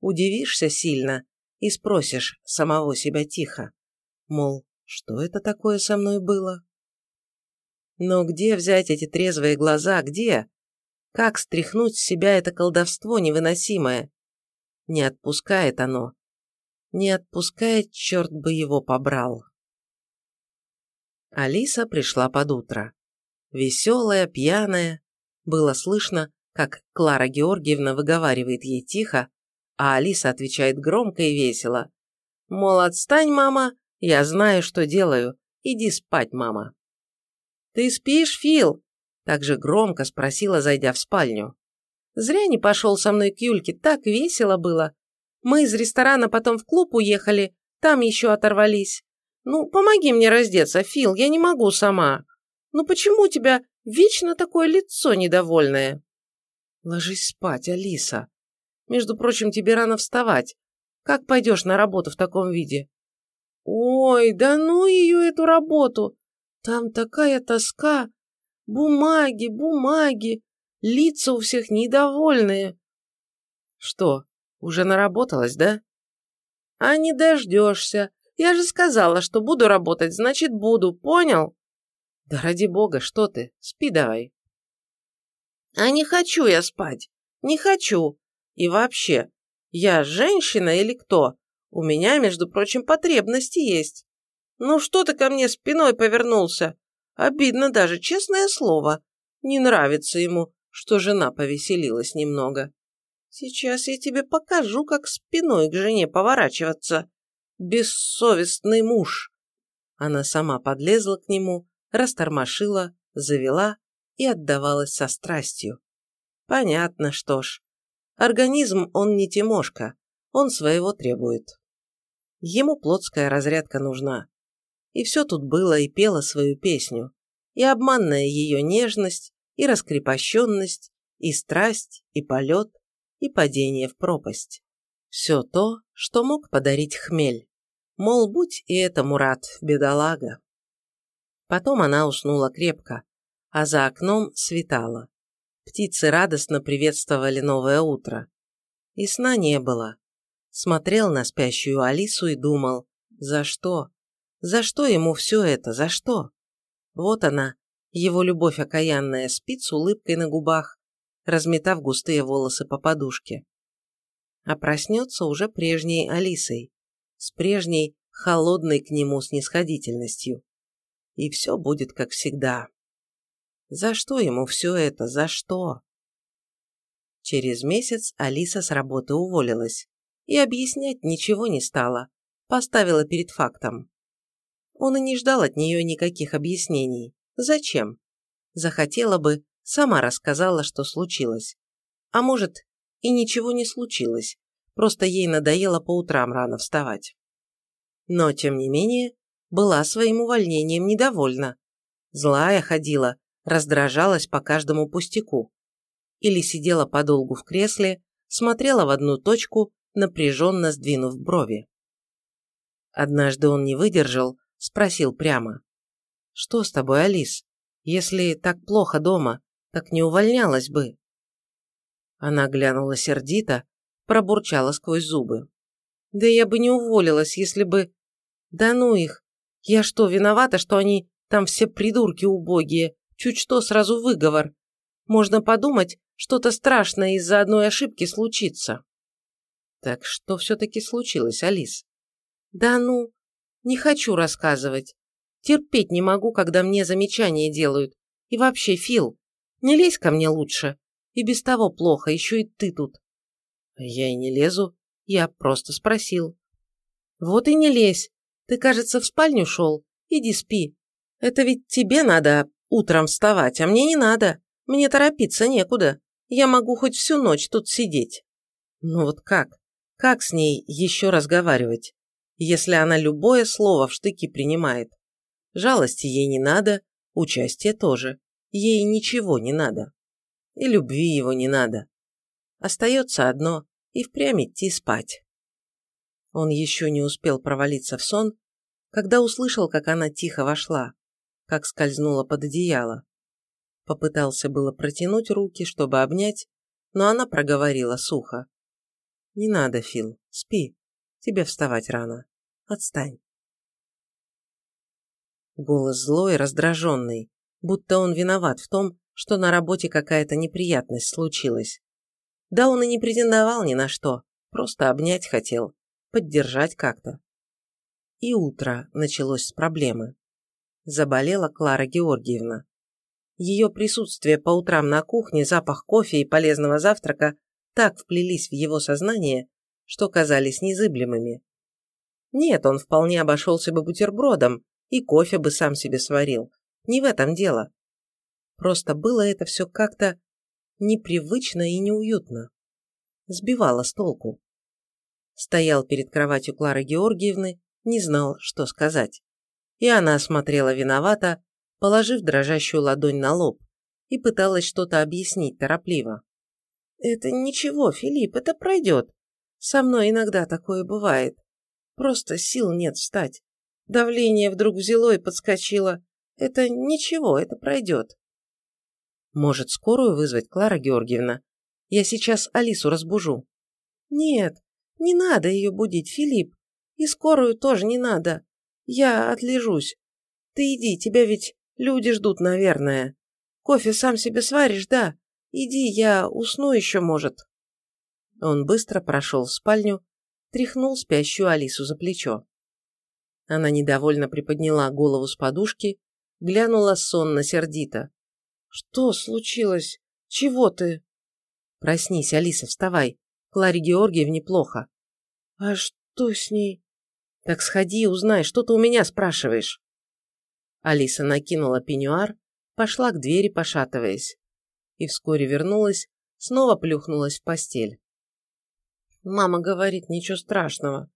удивишься сильно и спросишь самого себя тихо, мол, что это такое со мной было? Но где взять эти трезвые глаза, где? Как стряхнуть с себя это колдовство невыносимое? Не отпускает оно. Не отпускает, черт бы его побрал. Алиса пришла под утро. Веселая, пьяная. Было слышно, как Клара Георгиевна выговаривает ей тихо, а Алиса отвечает громко и весело. Мол, отстань, мама, я знаю, что делаю. Иди спать, мама. «Ты спишь, Фил?» Также громко спросила, зайдя в спальню. «Зря не пошел со мной к Юльке, так весело было. Мы из ресторана потом в клуб уехали, там еще оторвались. Ну, помоги мне раздеться, Фил, я не могу сама. Ну почему у тебя вечно такое лицо недовольное?» «Ложись спать, Алиса», между прочим, тебе рано вставать. Как пойдешь на работу в таком виде? Ой, да ну ее, эту работу! Там такая тоска! Бумаги, бумаги! Лица у всех недовольные. Что, уже наработалась, да? А не дождешься. Я же сказала, что буду работать, значит буду, понял? Да ради бога, что ты, спи давай. А не хочу я спать, не хочу. И вообще, я женщина или кто? У меня, между прочим, потребности есть. Ну что ты ко мне спиной повернулся? Обидно даже, честное слово. Не нравится ему, что жена повеселилась немного. Сейчас я тебе покажу, как спиной к жене поворачиваться. Бессовестный муж. Она сама подлезла к нему, растормошила, завела и отдавалась со страстью. Понятно, что ж. Организм он не Тимошка, он своего требует. Ему плотская разрядка нужна. И все тут было и пело свою песню. И обманная ее нежность, и раскрепощенность, и страсть, и полет, и падение в пропасть. Все то, что мог подарить хмель. Мол, будь и этому рад, бедолага. Потом она уснула крепко, а за окном светало. Птицы радостно приветствовали новое утро. И сна не было. Смотрел на спящую Алису и думал, за что? За что ему все это, за что? Вот она, его любовь окаянная, спит с улыбкой на губах, разметав густые волосы по подушке. А проснется уже прежней Алисой, с прежней холодной к нему снисходительностью. И все будет как всегда. За что ему все это, за что? Через месяц Алиса с работы уволилась и объяснять ничего не стала, поставила перед фактом. Он и не ждал от нее никаких объяснений. Зачем? Захотела бы, сама рассказала, что случилось. А может, и ничего не случилось, просто ей надоело по утрам рано вставать. Но, тем не менее, была своим увольнением недовольна. Злая ходила, раздражалась по каждому пустяку. Или сидела подолгу в кресле, смотрела в одну точку, напряженно сдвинув брови. Однажды он не выдержал, спросил прямо. «Что с тобой, Алис? Если так плохо дома, так не увольнялась бы». Она глянула сердито, пробурчала сквозь зубы. «Да я бы не уволилась, если бы...» «Да ну их! Я что, виновата, что они там все придурки убогие? Чуть что, сразу выговор. Можно подумать, что-то страшное из-за одной ошибки случится». «Так что все-таки случилось, Алис?» «Да ну, не хочу рассказывать. Терпеть не могу, когда мне замечания делают. И вообще, Фил, не лезь ко мне лучше. И без того плохо, еще и ты тут. Я и не лезу. Я просто спросил. Вот и не лезь. Ты, кажется, в спальню шел. Иди спи. Это ведь тебе надо утром вставать, а мне не надо. Мне торопиться некуда. Я могу хоть всю ночь тут сидеть. Ну вот как? Как с ней еще разговаривать? если она любое слово в штыки принимает. Жалости ей не надо, участия тоже. Ей ничего не надо. И любви его не надо. Остается одно – и впрямь идти спать. Он еще не успел провалиться в сон, когда услышал, как она тихо вошла, как скользнула под одеяло. Попытался было протянуть руки, чтобы обнять, но она проговорила сухо. «Не надо, Фил, спи, тебе вставать рано». Отстань. Голос злой, раздраженный, будто он виноват в том, что на работе какая-то неприятность случилась. Да он и не претендовал ни на что, просто обнять хотел, поддержать как-то. И утро началось с проблемы. Заболела Клара Георгиевна. Ее присутствие по утрам на кухне, запах кофе и полезного завтрака так вплелись в его сознание, что казались незыблемыми. Нет, он вполне обошелся бы бутербродом и кофе бы сам себе сварил. Не в этом дело. Просто было это все как-то непривычно и неуютно. Сбивало с толку. Стоял перед кроватью Клары Георгиевны, не знал, что сказать. И она смотрела виновато, положив дрожащую ладонь на лоб, и пыталась что-то объяснить торопливо. «Это ничего, Филипп, это пройдет. Со мной иногда такое бывает. Просто сил нет встать. Давление вдруг взяло и подскочило. Это ничего, это пройдет. Может, скорую вызвать, Клара Георгиевна? Я сейчас Алису разбужу. Нет, не надо ее будить, Филипп. И скорую тоже не надо. Я отлежусь. Ты иди, тебя ведь люди ждут, наверное. Кофе сам себе сваришь, да? Иди, я усну еще, может. Он быстро прошел в спальню тряхнул спящую Алису за плечо. Она недовольно приподняла голову с подушки, глянула сонно-сердито.
«Что случилось? Чего ты?»
«Проснись, Алиса, вставай. Кларе Георгиевне плохо».
«А что с ней?»
«Так сходи узнай, что ты у меня спрашиваешь». Алиса накинула пеньюар, пошла к двери, пошатываясь. И вскоре вернулась, снова плюхнулась в постель.
«Мама говорит, ничего страшного.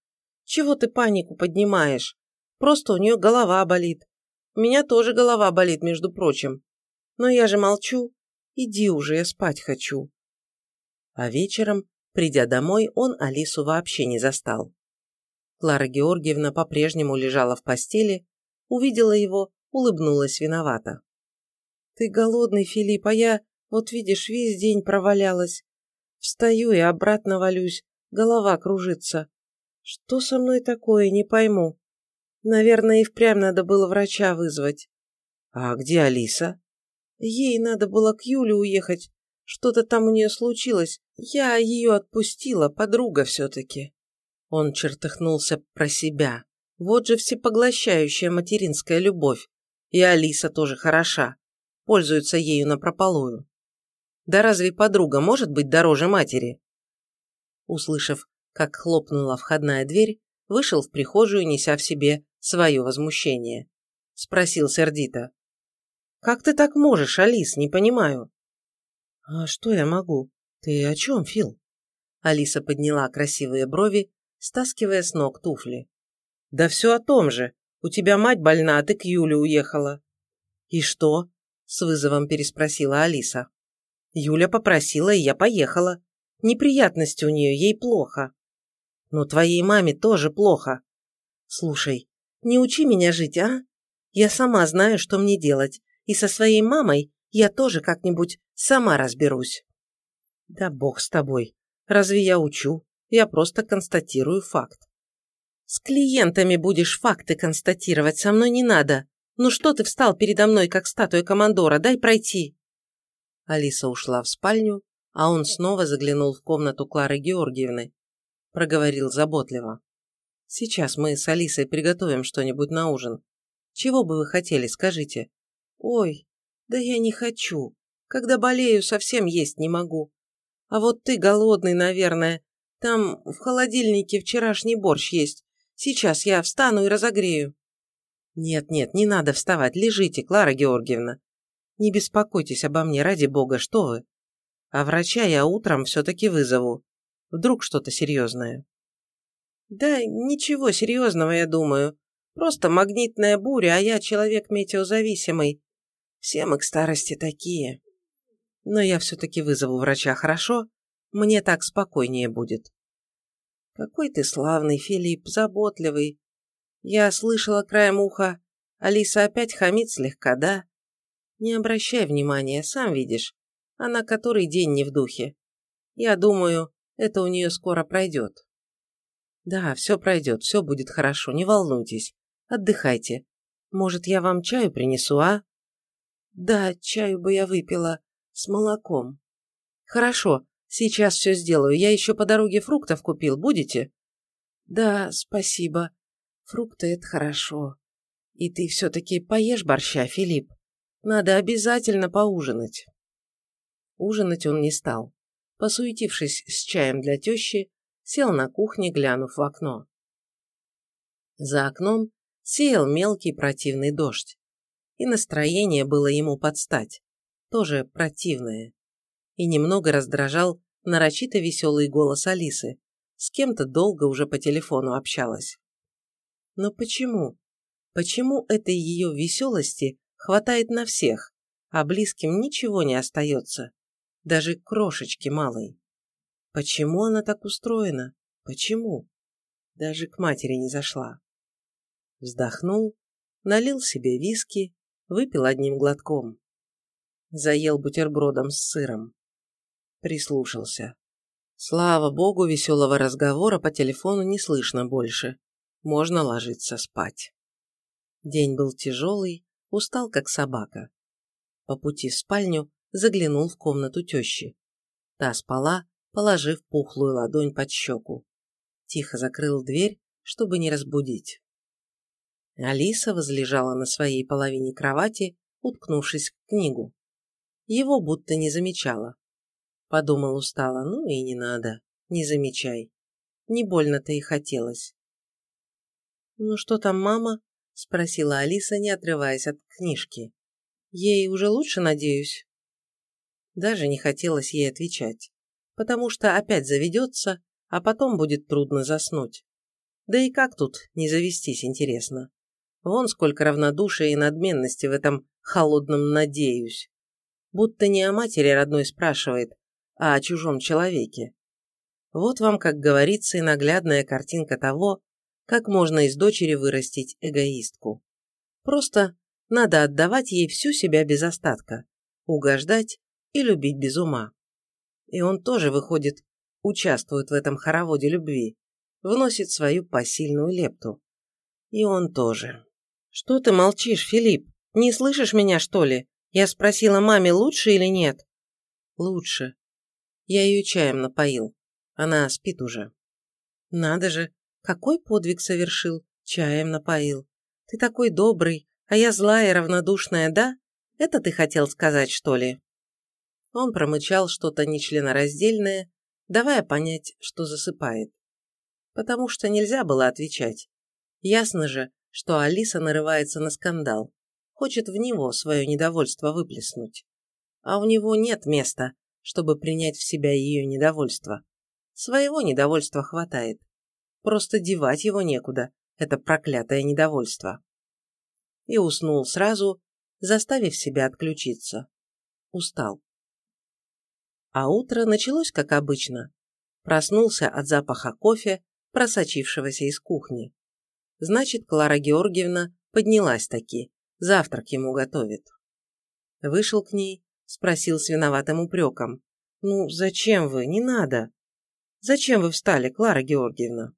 Чего ты панику поднимаешь? Просто у нее голова болит. У меня тоже голова болит, между прочим. Но я же молчу. Иди уже, я спать хочу».
А вечером, придя домой, он Алису вообще не застал. Клара Георгиевна по-прежнему лежала в постели, увидела его, улыбнулась виновата.
«Ты голодный, Филипп, а я, вот видишь, весь день провалялась. Встаю и обратно валюсь, голова кружится. Что со мной такое, не пойму. Наверное, и впрямь надо было врача вызвать».
«А где Алиса?»
«Ей надо было к Юле уехать. Что-то там у нее случилось. Я ее отпустила, подруга все-таки».
Он чертыхнулся про себя. Вот же всепоглощающая материнская любовь. И Алиса тоже хороша. Пользуется ею напропалую. Да разве подруга может быть дороже матери? Услышав, как хлопнула входная дверь, вышел в прихожую, неся в себе свое возмущение. Спросил сердито. «Как ты так можешь, Алис, не понимаю?»
«А что я могу? Ты о чем, Фил?»
Алиса подняла красивые брови, стаскивая с ног туфли. «Да все о том же. У тебя мать больна, а ты к Юле уехала». «И что?» – с вызовом переспросила Алиса. «Юля попросила, и я поехала. Неприятности у нее, ей плохо». «Но твоей маме тоже плохо. Слушай, не учи меня жить, а? Я сама знаю, что мне делать, и со своей мамой я тоже как-нибудь сама разберусь». «Да бог с тобой. Разве я учу? Я просто констатирую факт». С клиентами будешь факты констатировать, со мной не надо. Ну что ты встал передо мной, как статуя командора, дай пройти. Алиса ушла в спальню, а он снова заглянул в комнату Клары Георгиевны. Проговорил заботливо. Сейчас мы с Алисой приготовим что-нибудь на ужин. Чего бы вы хотели, скажите?
Ой, да я не хочу. Когда болею, совсем есть не могу. А вот ты голодный, наверное. Там в холодильнике вчерашний борщ есть. Сейчас я встану и разогрею».
«Нет-нет, не надо вставать, лежите, Клара Георгиевна. Не беспокойтесь обо мне, ради бога, что вы. А врача я утром все-таки вызову. Вдруг что-то серьезное».
«Да ничего серьезного, я думаю. Просто магнитная буря, а я человек метеозависимый. Все мы к старости такие.
Но я все-таки вызову врача, хорошо? Мне так спокойнее будет».
Какой ты славный, Филипп, заботливый. Я слышала краем уха. Алиса опять хамит слегка, да? Не обращай внимания, сам видишь. Она который день не в духе. Я думаю, это у нее скоро пройдет.
Да, все пройдет, все будет хорошо, не волнуйтесь. Отдыхайте. Может, я вам чаю принесу, а?
Да, чаю бы я выпила. С молоком.
Хорошо, Сейчас все сделаю. Я еще по дороге фруктов купил. Будете?»
«Да, спасибо. Фрукты – это хорошо.
И ты все-таки поешь борща, Филипп. Надо обязательно поужинать». Ужинать он не стал. Посуетившись с чаем для тещи, сел на кухне, глянув в окно. За окном сеял мелкий противный дождь. И настроение было ему подстать. Тоже противное и немного раздражал нарочито веселый голос Алисы. С кем-то долго уже по телефону общалась. Но почему? Почему этой ее веселости хватает на всех, а близким ничего не остается? Даже крошечки малой. Почему она так устроена? Почему? Даже к матери не зашла. Вздохнул, налил себе виски, выпил одним глотком. Заел бутербродом с сыром. Прислушался. Слава богу, веселого разговора по телефону не слышно больше. Можно ложиться спать. День был тяжелый, устал как собака. По пути в спальню заглянул в комнату тещи. Та спала, положив пухлую ладонь под щеку. Тихо закрыл дверь, чтобы не разбудить. Алиса возлежала на своей половине кровати, уткнувшись в книгу. Его будто не замечала. Подумал устало, ну и не надо, не замечай. Не больно-то и хотелось. «Ну что там, мама?» – спросила Алиса, не отрываясь от книжки. «Ей уже лучше, надеюсь?» Даже не хотелось ей отвечать, потому что опять заведется, а потом будет трудно заснуть. Да и как тут не завестись, интересно? Вон сколько равнодушия и надменности в этом холодном «надеюсь». Будто не о матери родной спрашивает, а о чужом человеке. Вот вам, как говорится, и наглядная картинка того, как можно из дочери вырастить эгоистку. Просто надо отдавать ей всю себя без остатка, угождать и любить без ума. И он тоже, выходит, участвует в этом хороводе любви, вносит свою посильную лепту. И он тоже. «Что ты молчишь, Филипп? Не слышишь меня, что ли? Я спросила маме, лучше или нет?» «Лучше. Я ее чаем напоил. Она спит уже». «Надо же, какой подвиг совершил? Чаем напоил. Ты такой добрый, а я злая и равнодушная, да? Это ты хотел сказать, что ли?» Он промычал что-то нечленораздельное, давая понять, что засыпает. Потому что нельзя было отвечать. Ясно же, что Алиса нарывается на скандал, хочет в него свое недовольство выплеснуть. А у него нет места, чтобы принять в себя ее недовольство. Своего недовольства хватает. Просто девать его некуда, это проклятое недовольство. И уснул сразу, заставив себя отключиться. Устал. А утро началось как обычно. Проснулся от запаха кофе, просочившегося из кухни. Значит, Клара Георгиевна поднялась таки, завтрак ему готовит. Вышел к ней, спросил с виноватым упреком. «Ну, зачем вы? Не надо!» «Зачем вы встали, Клара Георгиевна?»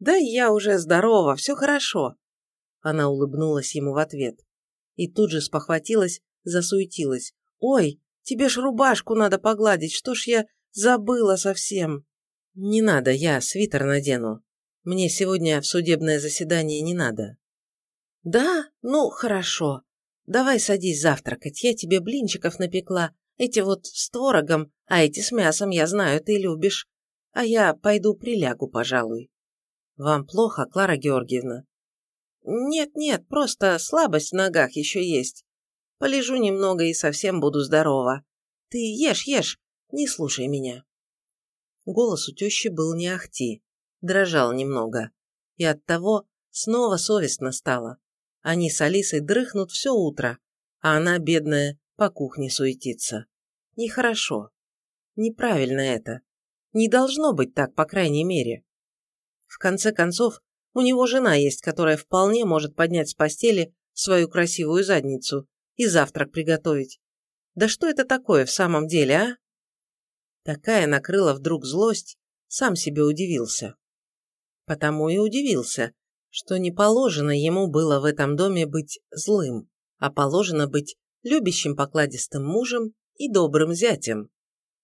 «Да я уже здорова, все хорошо!» Она улыбнулась ему в ответ. И тут же спохватилась, засуетилась. «Ой, тебе ж рубашку надо погладить, что ж я забыла совсем!» «Не надо, я свитер надену. Мне сегодня в судебное заседание не надо». «Да? Ну, хорошо. Давай садись завтракать, я тебе блинчиков напекла. Эти вот с творогом, а эти с мясом, я знаю, ты любишь. А я пойду прилягу, пожалуй». «Вам плохо, Клара Георгиевна?» «Нет-нет, просто слабость в ногах еще есть. Полежу немного и совсем буду здорова. Ты ешь, ешь, не слушай меня». Голос у тещи был не ахти дрожал немного. И оттого снова совестно стало. Они с Алисой дрыхнут все утро, а она, бедная, по кухне суетится. Нехорошо. Неправильно это. Не должно быть так, по крайней мере. В конце концов, у него жена есть, которая вполне может поднять с постели свою красивую задницу и завтрак приготовить. Да что это такое в самом деле, а? Такая накрыла вдруг злость, сам себе удивился. Потому и удивился, что не положено ему было в этом доме быть злым, а положено быть любящим покладистым мужем и добрым зятем.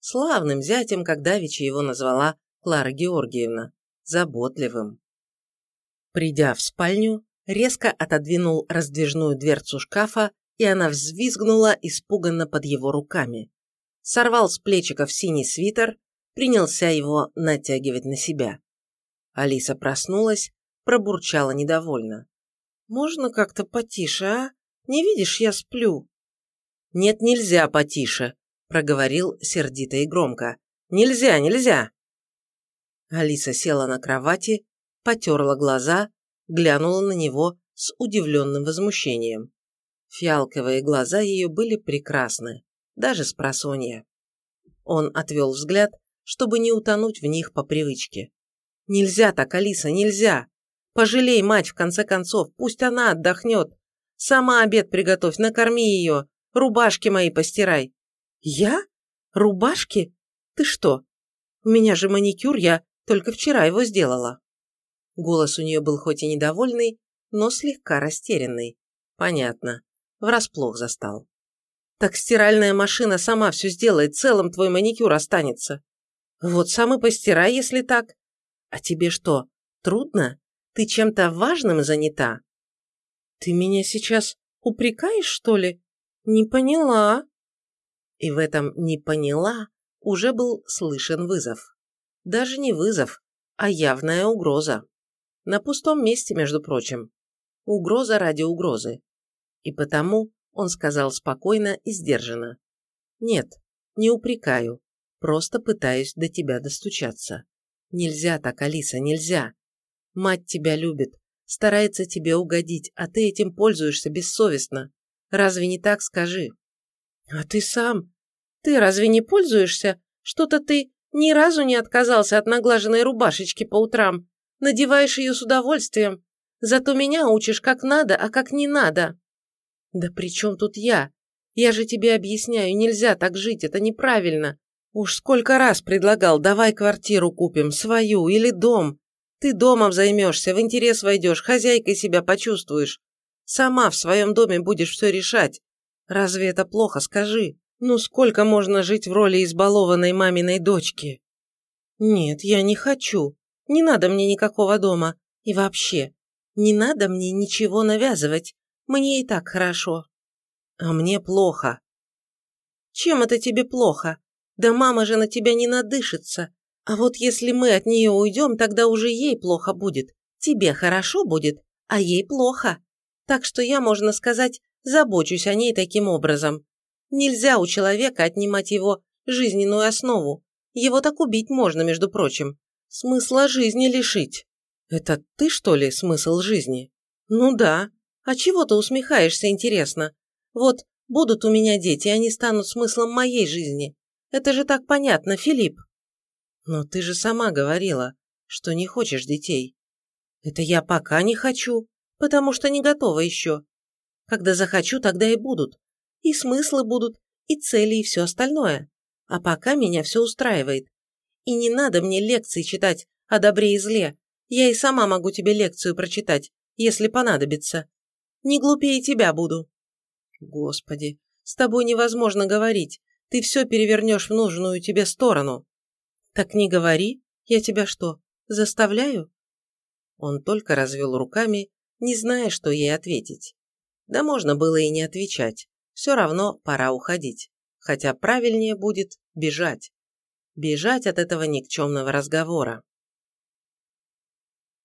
Славным зятем, как давеча его назвала Клара Георгиевна, заботливым. Придя в спальню, резко отодвинул раздвижную дверцу шкафа, и она взвизгнула испуганно под его руками. Сорвал с плечиков синий свитер, принялся его натягивать на себя. Алиса проснулась, пробурчала недовольно. «Можно как-то потише, а? Не видишь, я сплю». «Нет, нельзя потише», – проговорил сердито и громко. «Нельзя, нельзя!» Алиса села на кровати, потерла глаза, глянула на него с удивленным возмущением. Фиалковые глаза ее были прекрасны, даже с просонья. Он отвел взгляд, чтобы не утонуть в них по привычке. Нельзя так, Алиса, нельзя. Пожалей мать, в конце концов, пусть она отдохнет. Сама обед приготовь, накорми ее, рубашки мои постирай. Я? Рубашки? Ты что? У меня же маникюр, я только вчера его сделала. Голос у нее был хоть и недовольный, но слегка растерянный. Понятно. Врасплох застал. Так стиральная машина сама все сделает, целым твой маникюр останется. Вот сам и постирай, если так. «А тебе что, трудно? Ты чем-то важным занята?»
Ты меня сейчас упрекаешь, что ли? Не поняла.
И в этом «не поняла» уже был слышен вызов. Даже не вызов, а явная угроза. На пустом месте, между прочим. Угроза ради угрозы. И потому он сказал спокойно и сдержанно. «Нет, не упрекаю, просто пытаюсь до тебя достучаться. Нельзя так, Алиса, нельзя. Мать тебя любит, старается тебе угодить, а ты этим пользуешься бессовестно. Разве не так, скажи?»
«А ты сам? Ты разве не пользуешься? Что-то ты ни разу не отказался от наглаженной рубашечки по утрам. Надеваешь ее с удовольствием. Зато меня учишь как надо, а как не надо». «Да при чем тут я? Я же тебе объясняю, нельзя так жить, это неправильно. Уж сколько раз предлагал, давай квартиру купим, свою или дом. Ты домом займешься, в интерес войдешь, хозяйкой себя почувствуешь. Сама в своем доме будешь все решать. Разве это плохо, скажи? Ну сколько можно жить в роли избалованной маминой дочки? Нет, я не хочу. Не надо мне никакого дома. И вообще, не надо мне ничего навязывать. Мне и так хорошо. А мне плохо. Чем это тебе плохо? Да мама же на тебя не надышится. А вот если мы от нее уйдем, тогда уже ей плохо будет. Тебе хорошо будет, а ей плохо. Так что я, можно сказать, забочусь о ней таким образом. Нельзя у человека отнимать его жизненную основу. Его так убить можно, между прочим. Смысла жизни лишить. Это ты, что ли, смысл жизни? Ну да. А чего ты усмехаешься, интересно? Вот, будут у меня дети, они станут смыслом моей жизни. Это же так понятно, Филипп. Но ты же сама говорила, что не хочешь детей. Это я пока не хочу, потому что не готова еще. Когда захочу, тогда и будут. И смыслы будут, и цели, и все остальное. А пока меня все устраивает. И не надо мне лекции читать о добре и зле. Я и сама могу тебе лекцию прочитать, если понадобится. Не глупее тебя буду. Господи, с тобой невозможно говорить. Ты все перевернешь в нужную тебе сторону. Так не говори. Я тебя что, заставляю? Он только развел руками, не зная, что ей ответить. Да можно было и не отвечать. Все равно пора уходить. Хотя правильнее будет бежать. Бежать от этого никчемного разговора.